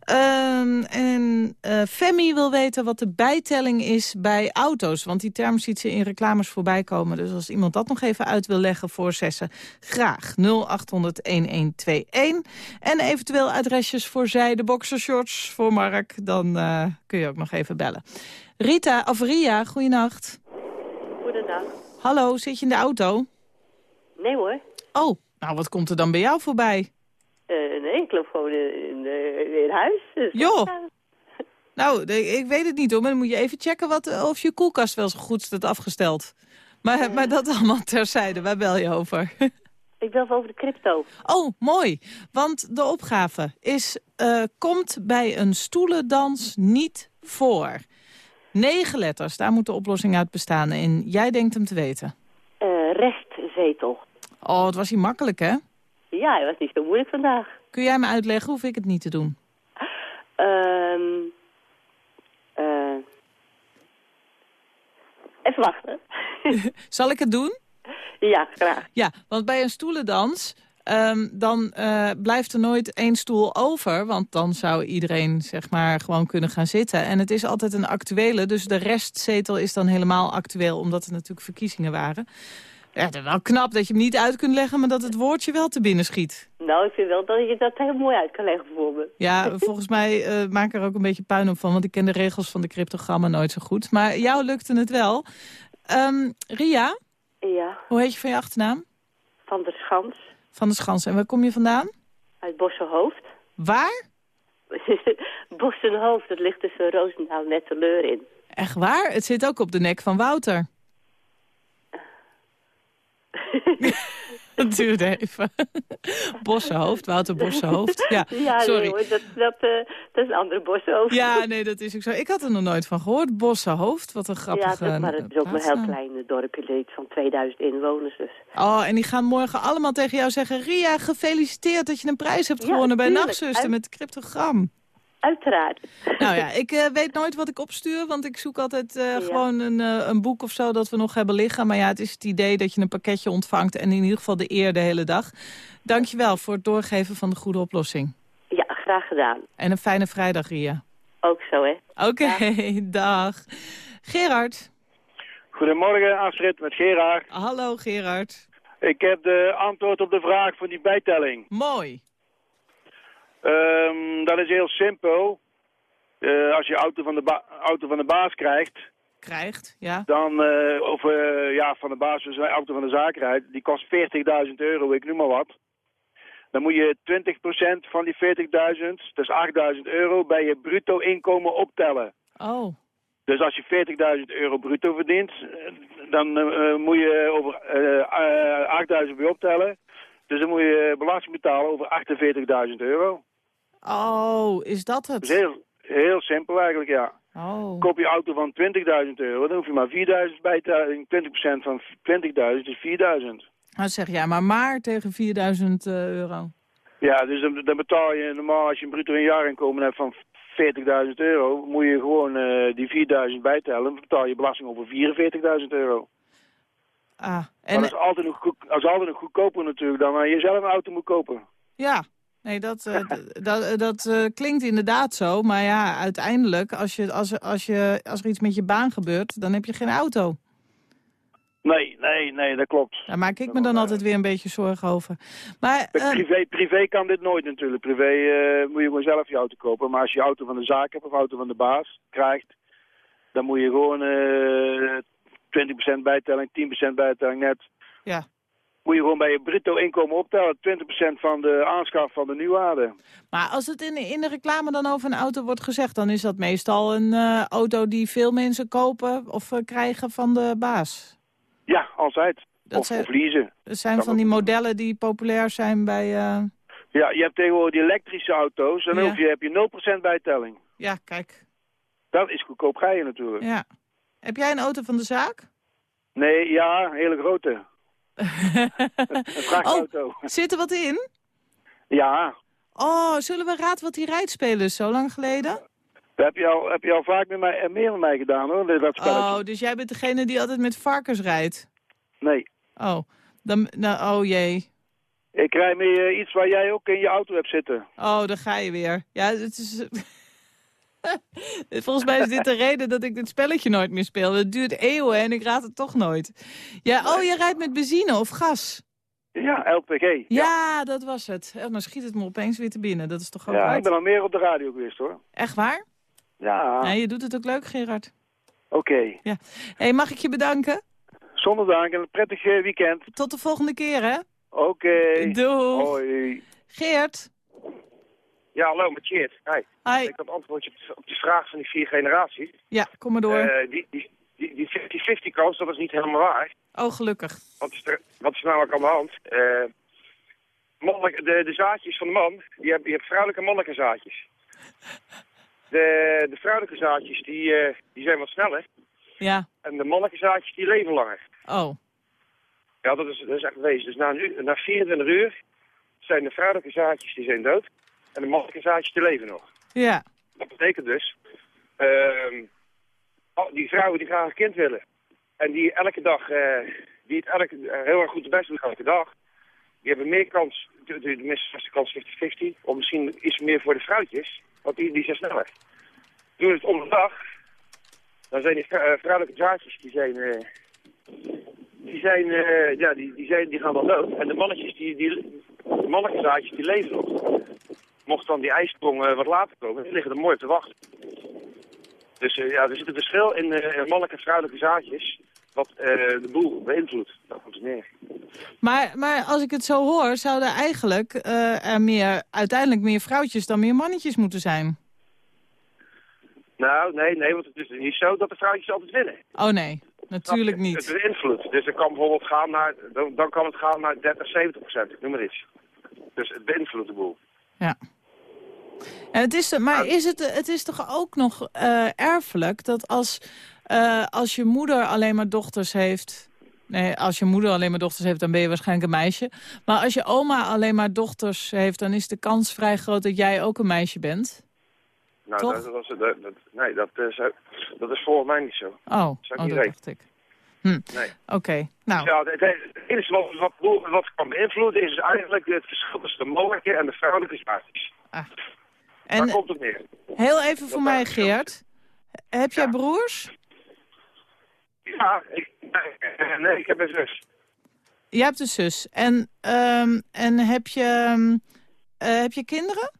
Ehm, en eh, Femi wil weten wat de bijtelling is bij auto's. Want die term ziet ze in reclames voorbij komen. Dus als iemand dat nog even uit wil leggen voor zessen... graag 0800-1121. En eventueel adresjes voor zij, de boxershorts voor Mark. Dan eh, kun je ook nog even bellen. Rita, of Ria, goeienacht. Goedendag. Hallo, zit je in de auto? Nee hoor. Oh, nou wat komt er dan bij jou voorbij? Eh, nee, ik loop gewoon in, in, eh, in huis. Dus Joh. Nou, ik weet het niet hoor, maar dan moet je even checken wat, eh, of je koelkast wel zo goed staat afgesteld. Maar, maar dat allemaal terzijde, waar bel je over? Ik bel over de crypto. Oh, mooi. Want de opgave is, eh, komt bij een stoelendans niet voor. Negen letters, daar moet de oplossing uit bestaan. En jij denkt hem te weten. Eh, restzetel. Oh, het was hier makkelijk, hè? Ja, het was niet zo moeilijk vandaag. Kun jij me uitleggen, hoef ik het niet te doen? Ehm eh, even wachten. Zal ik het doen? Ja, graag. Ja, want bij een stoelendans... ehm, dan eh, blijft er nooit één stoel over. Want dan zou iedereen zeg maar gewoon kunnen gaan zitten. En het is altijd een actuele. Dus de restzetel is dan helemaal actueel. Omdat er natuurlijk verkiezingen waren. Ja, het is wel knap dat je hem niet uit kunt leggen... maar dat het woordje wel te binnen schiet. Nou, ik vind wel dat je dat heel mooi uit kan leggen voor me. Ja, volgens mij eh, maak ik er ook een beetje puin op van... want ik ken de regels van de cryptogrammen nooit zo goed. Maar jou lukte het wel. Ehm, Ria, Ja, hoe heet je van je achternaam? van der Schans, Van de Schans. En waar kom je vandaan? uit Bossenhoofd. Waar? Bossenhoofd, dat ligt tussen Roosendaal en Netteleur in. Echt waar? Het zit ook op de nek van Wouter. Het duurde even. Bossenhoofd, Wouter Bossenhoofd. Ja, Ja, sorry. nee hoor, dat, dat, eh, dat is een andere Bossenhoofd. Ja, nee, dat is ook zo. Ik had er nog nooit van gehoord. Bossenhoofd, wat een grappige Ja, dat, maar het is ook een heel plaatsnaam. klein dorpje van 2000 inwoners dus. Oh, en die gaan morgen allemaal tegen jou zeggen... Ria, gefeliciteerd dat je een prijs hebt Ja, gewonnen bij. Nachtzuster met cryptogram. Uiteraard. Nou ja, ik eh, weet nooit wat ik opstuur, want ik zoek altijd eh, gewoon een, eh, een boek of zo dat we nog hebben liggen. Maar ja, het is het idee dat je een pakketje ontvangt en in ieder geval de eer de hele dag. Dankjewel voor het doorgeven van de goede oplossing. Ja, graag gedaan. En een fijne vrijdag, Ria. Ook zo, hè. Oké, dag. Gerard. Goedemorgen, Astrid, met Gerard. Hallo, Gerard. Ik heb de antwoord op de vraag van die bijtelling. Mooi. Ehm, dat is heel simpel. Eh, als je auto van, de auto van de baas krijgt, Krijgt, ja. dan, eh, of eh, ja, van de baas, dus auto van de zaak rijdt, die kost 40.000 euro, ik noem maar wat. Dan moet je 20% van die 40.000, dus 8.000 euro, bij je bruto inkomen optellen. Oh. Dus als je 40.000 euro bruto verdient, dan moet je over eh, eh, 8.000 weer optellen. Dus dan moet je belasting betalen over 48.000 euro. Oh, is dat het? Dat is heel, heel simpel eigenlijk, ja. Oh. Koop je auto van 20.000 euro, dan hoef je maar 4.000 bij te tellen. 20% van 20.000 is 4.000. Nou zeg jij maar maar tegen 4000 eh, euro. Ja, dus dan, dan betaal je normaal als je een bruto een jaarinkomen hebt van 40.000 euro, moet je gewoon eh, die 4.000 bijtellen. Dan betaal je belasting over 44.000 euro. Ah, En dat is altijd nog, goed, dat is altijd nog goedkoper natuurlijk dan wanneer je zelf een auto moet kopen. ja, nee, dat, eh, dat, dat eh, klinkt inderdaad zo. Maar ja, uiteindelijk, als, je, als, als, je, als er iets met je baan gebeurt, dan heb je geen auto. Nee, nee, nee, dat klopt. Daar maak ik me dan altijd weer een beetje zorgen over. Maar, eh, privé, privé kan dit nooit natuurlijk. Privé eh, moet je gewoon zelf je auto kopen. Maar als je auto van de zaak hebt of auto van de baas krijgt, dan moet je gewoon eh 20% bijtelling, 10% bijtelling net. Ja. Moet je gewoon bij je bruto inkomen optellen. 20% van de aanschaf van de nieuwwaarde. maar als het in, in de reclame dan over een auto wordt gezegd... dan is dat meestal een eh, auto die veel mensen kopen of eh, krijgen van de baas. Ja, altijd. Dat of, zijn- of leasen. Het zijn van ook. die modellen die populair zijn bij... eh, Ja, je hebt tegenwoordig die elektrische auto's. En dan Ja. je, heb je 0% bijtelling. Ja, kijk. Dat is goedkoop rijden natuurlijk. Ja. Heb jij een auto van de zaak? Nee, ja, een hele grote. Een vrachtauto. Oh, zit er wat in? Ja, Oh, zullen we Raad wat hij rijdt spelen? Zo lang geleden? dat heb je al, heb je al vaak met mij, eh, meer met mij gedaan hoor, dat spelletje. Oh, dus jij bent degene die altijd met varkens rijdt? Nee, Oh, dan, nou, oh jee. ik rij mee eh, iets waar jij ook in je auto hebt zitten. Oh, daar ga je weer. Ja, het is... Volgens mij is dit de reden dat ik dit spelletje nooit meer speel. Het duurt eeuwen en ik raad het toch nooit. Ja, oh, je rijdt met benzine of gas? Ja, LPG. Ja, dat was het. Oh, dan schiet het me opeens weer te binnen. Dat is toch ook Ja, ik ben al meer op de radio geweest hoor. Echt waar? Ja, Ja, je doet het ook leuk, Gerard. oké. Ja. hey, mag ik je bedanken? Zonder dank en een prettig eh, weekend. Tot de volgende keer, hè? Oké. Doeg. Hoi. Geert? Ja, hallo, met Cheert. Hi. Hi. Ik had antwoord op de- vraag van die vier generaties. Ja, kom maar door. Eh, die die, die, die 50-50 kans, dat is niet helemaal waar. oh, gelukkig. Wat is er, wat is er namelijk aan de hand? Eh, mannelijk, de, de zaadjes van de man, je hebt vrouwelijke en mannelijke zaadjes. De, de vrouwelijke zaadjes, die, eh, die zijn wat sneller. Ja. En de mannelijke zaadjes, die leven langer. Oh. Ja, dat is, dat is echt geweest. Dus na, uur, na 24 uur zijn de vrouwelijke zaadjes die zijn dood. En de mannelijke zaadjes die leven nog. Ja. Dat betekent dus, ehm, die vrouwen die graag een kind willen. En die elke dag, eh, die het elke, eh, heel erg goed de best doen elke dag. Die hebben meer kans, de, de, de kans 50-50, of misschien iets meer voor de vrouwtjes. Want die, die zijn sneller. Doen het om de dag, dan zijn die eh, vrouwelijke zaadjes, die zijn, die zijn, ja, die, die, zijn, die gaan dan dood. En de mannetjes, die, die, de mannelijke zaadjes, die leven nog. Mocht dan die ijsprong eh, wat later komen, die liggen er mooi te wachten. Dus eh, ja, er zit een verschil in eh, mannelijke en vrouwelijke zaadjes, wat de boel beïnvloedt. Dat komt neer. Maar, maar als ik het zo hoor, zouden eigenlijk er meer, uiteindelijk meer vrouwtjes dan meer mannetjes moeten zijn. Nou, nee, nee, want het is niet zo dat de vrouwtjes altijd winnen. Oh nee, natuurlijk Het niet. beïnvloedt. Dus het kan bijvoorbeeld gaan naar, dan, dan kan het gaan naar 30, 70 procent, ik noem maar iets. Dus het beïnvloedt de boel. Ja. En het is, maar is het, het is toch ook nog eh, erfelijk dat als, eh, als je moeder alleen maar dochters heeft... Nee, als je moeder alleen maar dochters heeft, dan ben je waarschijnlijk een meisje. Maar als je oma alleen maar dochters heeft, dan is de kans vrij groot dat jij ook een meisje bent. Nou, Toch? dat, dat, dat, dat- nee, dat is, eh, dat is volgens mij niet zo. Oh, oh dat dacht ik. Hm. Nee. Oké, nou, Ja, het, het enige wat, wat, wat, kan beïnvloeden is eigenlijk het verschil tussen de mannelijke en de vrouwelijke zaadjes. En- Daar komt het neer. heel even voor mij, Geert. Heb jij broers? Ja, ik, nee, ik heb een zus. Jij hebt een zus. En, ehm, en heb, je, ehm, eh, heb je kinderen?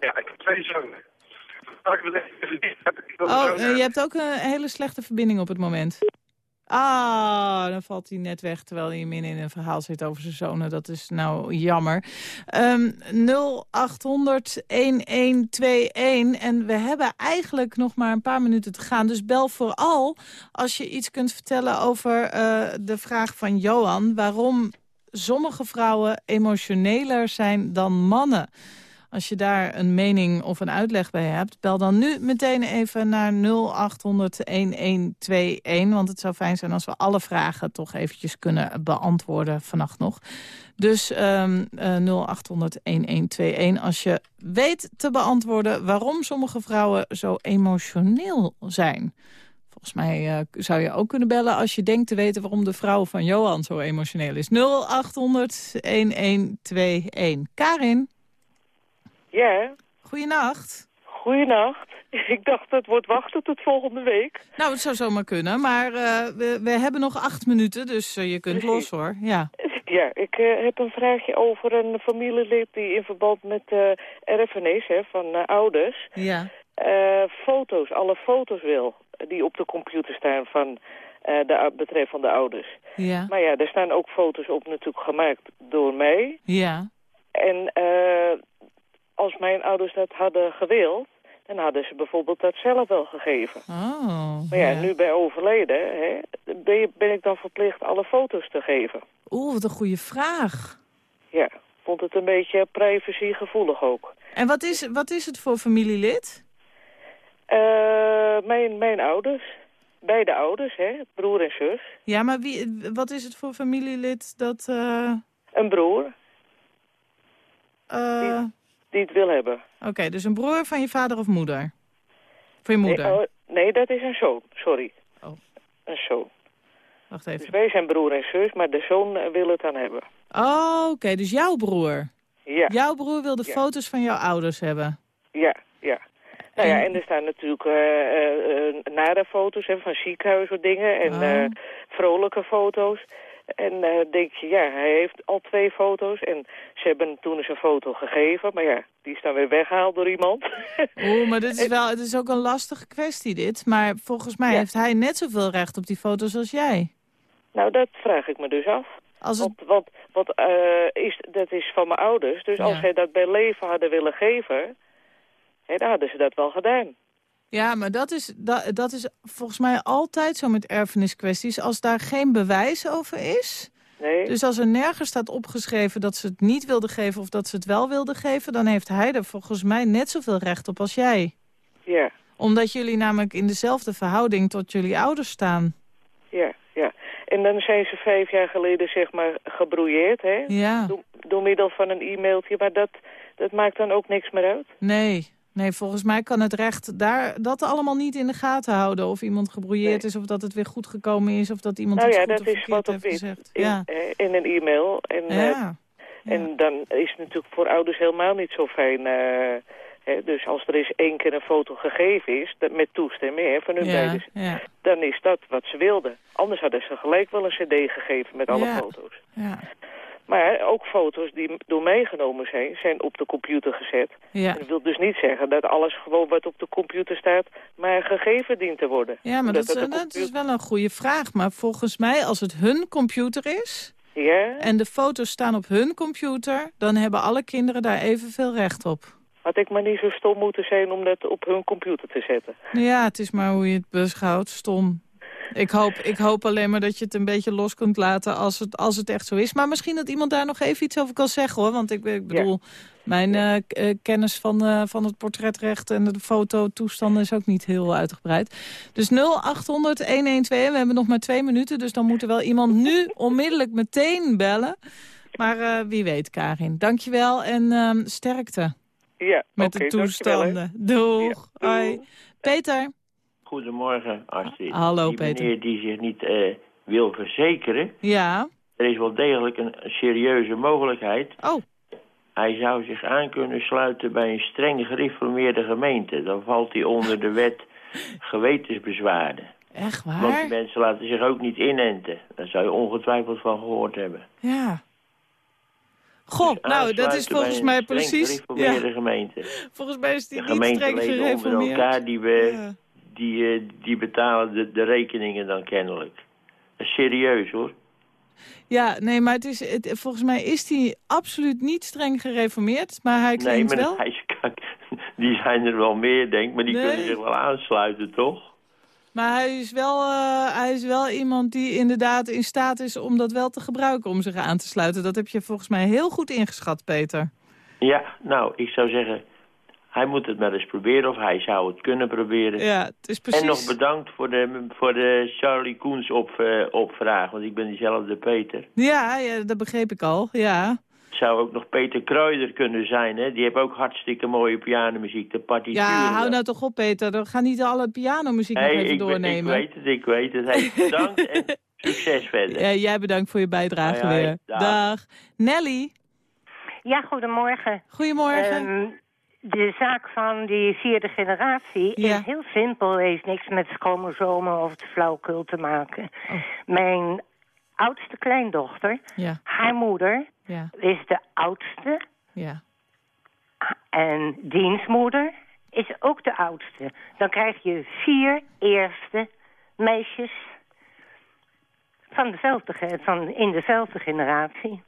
Ja, ik heb twee zonen. Oh, eh, je hebt ook een hele slechte verbinding op het moment. Ah, dan valt hij net weg terwijl hij midden in een verhaal zit over zijn zonen. Dat is nou jammer. Ehm 0800-1121 en we hebben eigenlijk nog maar een paar minuten te gaan. Dus bel vooral als je iets kunt vertellen over eh, de vraag van Johan... waarom sommige vrouwen emotioneler zijn dan mannen. Als je daar een mening of een uitleg bij hebt... bel dan nu meteen even naar 0800-1121. Want het zou fijn zijn als we alle vragen toch eventjes kunnen beantwoorden vannacht nog. Dus ehm eh, 0800-1121 als je weet te beantwoorden... waarom sommige vrouwen zo emotioneel zijn. Volgens mij eh, zou je ook kunnen bellen als je denkt te weten... waarom de vrouw van Johan zo emotioneel is. 0800-1121. Karin? Ja, Goeienacht. goeienacht. Ik dacht het wordt wachten tot volgende week. Nou, het zou zomaar kunnen, maar eh, we, we hebben nog acht minuten, dus eh, je kunt Precies. los hoor. Ja. Ja, ik eh, heb een vraagje over een familielid die in verband met erfenis hè, van ouders... Ja. foto's, alle foto's wil die op de computer staan van de betreffende ouders. Ja. Maar ja, er staan ook foto's op natuurlijk gemaakt door mij. Ja. En eh, als mijn ouders dat hadden gewild, dan hadden ze bijvoorbeeld dat zelf wel gegeven. Oh. Maar ja, nu bij overleden hè, ben, je, ben ik dan verplicht alle foto's te geven. Oeh, wat een goede vraag. Ja, vond het een beetje privacygevoelig ook. En wat is, wat is het voor familielid? Eh, mijn, mijn ouders, beide ouders, hè, broer en zus. Ja, maar wie, wat is het voor familielid dat... eh, Een broer eh, die het wil hebben. Oké, dus een broer van je vader of moeder? Voor je moeder? Nee, oh, nee, dat is een zoon, sorry. Oh. Een zoon. Wacht even. Dus wij zijn broer en zus, maar de zoon eh, wil het dan hebben. Oh, oké, dus jouw broer. Ja. Jouw broer wil de Ja. foto's van jouw ouders hebben. Ja, ja. Nou ja, en er staan natuurlijk eh, nare foto's hè, van ziekenhuizen dingen en Oh. vrolijke foto's. En eh denk je, ja, hij heeft al twee foto's en ze hebben toen eens een foto gegeven. Maar ja, die is dan weer weggehaald door iemand. Oeh, maar dit is wel, het is ook een lastige kwestie dit. Maar volgens mij Ja. heeft hij net zoveel recht op die foto's als jij. nou, dat vraag ik me dus af. Als het... Want, want, want eh, is, dat is van mijn ouders. Dus als zij dat bij leven hadden willen geven, hè, dan hadden ze dat wel gedaan. Ja, maar dat is, dat, dat is volgens mij altijd zo met erfeniskwesties. Als daar geen bewijs over is... Nee. Dus als er nergens staat opgeschreven dat ze het niet wilden geven... of dat ze het wel wilden geven... dan heeft hij er volgens mij net zoveel recht op als jij. Ja, Omdat jullie namelijk in dezelfde verhouding tot jullie ouders staan. ja, ja. En dan zijn ze vijf jaar geleden, zeg maar, gebrouilleerd, hè? Ja. Door, door middel van een e-mailtje. Maar dat, dat maakt dan ook niks meer uit. Nee, nee, volgens mij kan het recht daar dat allemaal niet in de gaten houden. Of iemand gebrouilleerd is, of dat het weer goed gekomen is... of dat iemand nou ja, dat is wat op gezegd. in, Ja. eh, in een e-mail. En, eh, en dan is het natuurlijk voor ouders helemaal niet zo fijn... eh, hè, dus als er eens één keer een foto gegeven is, dat, met toestemming hè, van hun beiden, dan is dat wat ze wilden. Anders hadden ze gelijk wel een cd gegeven met alle foto's. ja, Maar ook foto's die door meegenomen zijn, zijn op de computer gezet. ja. Dat wil dus niet zeggen dat alles gewoon wat op de computer staat, maar gegeven dient te worden. Ja, maar dat is wel een goede vraag. Maar volgens mij, als het hun computer is... Ja, en de foto's staan op hun computer... dan hebben alle kinderen daar evenveel recht op. had ik maar niet zo stom moeten zijn om dat op hun computer te zetten. Ja, het is maar hoe je het beschouwt. Stom. Ik hoop, ik hoop alleen maar dat je het een beetje los kunt laten als het, als het echt zo is. Maar misschien dat iemand daar nog even iets over kan zeggen, hoor. Want ik, ik bedoel, mijn eh, eh, kennis van, eh, van het portretrecht en de fototoestanden is ook niet heel uitgebreid. Dus 0800-1121, we hebben nog maar twee minuten. Dus dan moet er wel iemand nu onmiddellijk meteen bellen. Maar wie weet, Karin. Dankjewel en ehm, sterkte Ja, met de toestanden. Doeg. Hoi. Peter. Goedemorgen, Astrid. Hallo, die Peter. meneer die zich niet eh, wil verzekeren, Ja. er is wel degelijk een serieuze mogelijkheid. Oh. Hij zou zich aan kunnen sluiten bij een streng gereformeerde gemeente. Dan valt hij onder de wet gewetensbezwaarden. Echt Want waar? die mensen laten zich ook niet inenten. Daar zou je ongetwijfeld van gehoord hebben. Ja. Goh, Dus nou, dat is volgens mij een streng precies... gereformeerde Ja, gemeente. volgens mij is die De niet streng gemeenteleden onder gereformeerd. elkaar, die, we, die, eh, die betalen de, de rekeningen dan kennelijk. Dat is serieus hoor. Ja, nee, maar het is, het, volgens mij is hij absoluut niet streng gereformeerd, maar hij Nee, klinkt maar wel. hij is- die zijn er wel meer, denk ik. Maar die Nee. kunnen zich wel aansluiten, toch? Maar hij is, wel, eh, hij is wel iemand die inderdaad in staat is om dat wel te gebruiken om zich aan te sluiten. Dat heb je volgens mij heel goed ingeschat, Peter. Ja, nou, ik zou zeggen... Hij moet het maar eens proberen, of hij zou het kunnen proberen. Ja, het is precies... En nog bedankt voor de, voor de Charlie Koens op, eh, opvraag, want ik ben diezelfde Peter. Ja, ja, dat begreep ik al, ja. Zou ook nog Peter Kruider kunnen zijn, hè? Die heeft ook hartstikke mooie pianomuziek, de partituren. Ja, hou nou toch op, Peter. We gaan niet alle pianomuziek Hey, nog even ik, doornemen. ik weet het, ik weet het. Hey, bedankt en succes verder. Ja, jij bedankt voor je bijdrage weer. Dag. Dag. Nelly. Ja, goedemorgen. Goedemorgen. Ehm, de zaak van die vierde generatie Ja. is heel simpel. heeft niks met chromosomen of het flauwkul te maken. Mijn oudste kleindochter, Ja, haar moeder, ja, is de oudste. ja. En dienstmoeder is ook de oudste. Dan krijg je vier eerste meisjes van dezelfde, van in dezelfde generatie.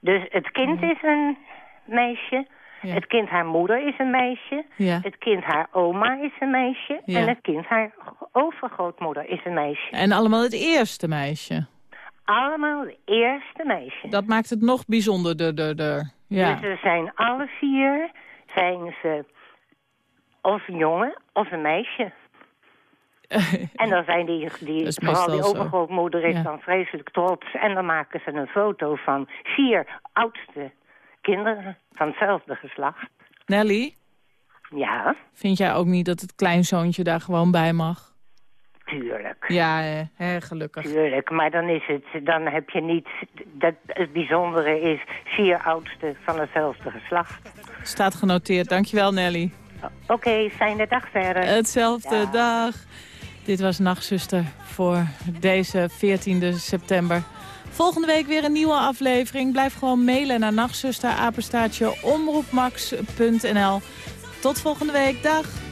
Dus het kind is een meisje. Ja. Het kind haar moeder is een meisje. Ja. Het kind haar oma is een meisje. Ja. En het kind haar overgrootmoeder is een meisje. En allemaal het eerste meisje. Allemaal de eerste meisje. Dat maakt het nog bijzonderder. Ja. Dus er zijn alle vier, zijn ze of een jongen of een meisje. en dan zijn die, die vooral die overgrootmoeder is Ja. dan vreselijk trots. En dan maken ze een foto van vier oudste kinderen van hetzelfde geslacht. Nelly, Ja, vind jij ook niet dat het kleinzoontje daar gewoon bij mag? tuurlijk. Ja, eh, hè, gelukkig. Tuurlijk, maar dan is het, dan heb je niet, dat, het bijzondere is vier oudste van hetzelfde geslacht. Staat genoteerd. Dankjewel, Nelly. Oké, fijne dag verder. Hetzelfde Ja. dag. Dit was Nachtzuster voor deze 14 september. Volgende week weer een nieuwe aflevering. Blijf gewoon mailen naar nachtzuster, apenstaartje, omroepmax.nl. Tot volgende week. Dag.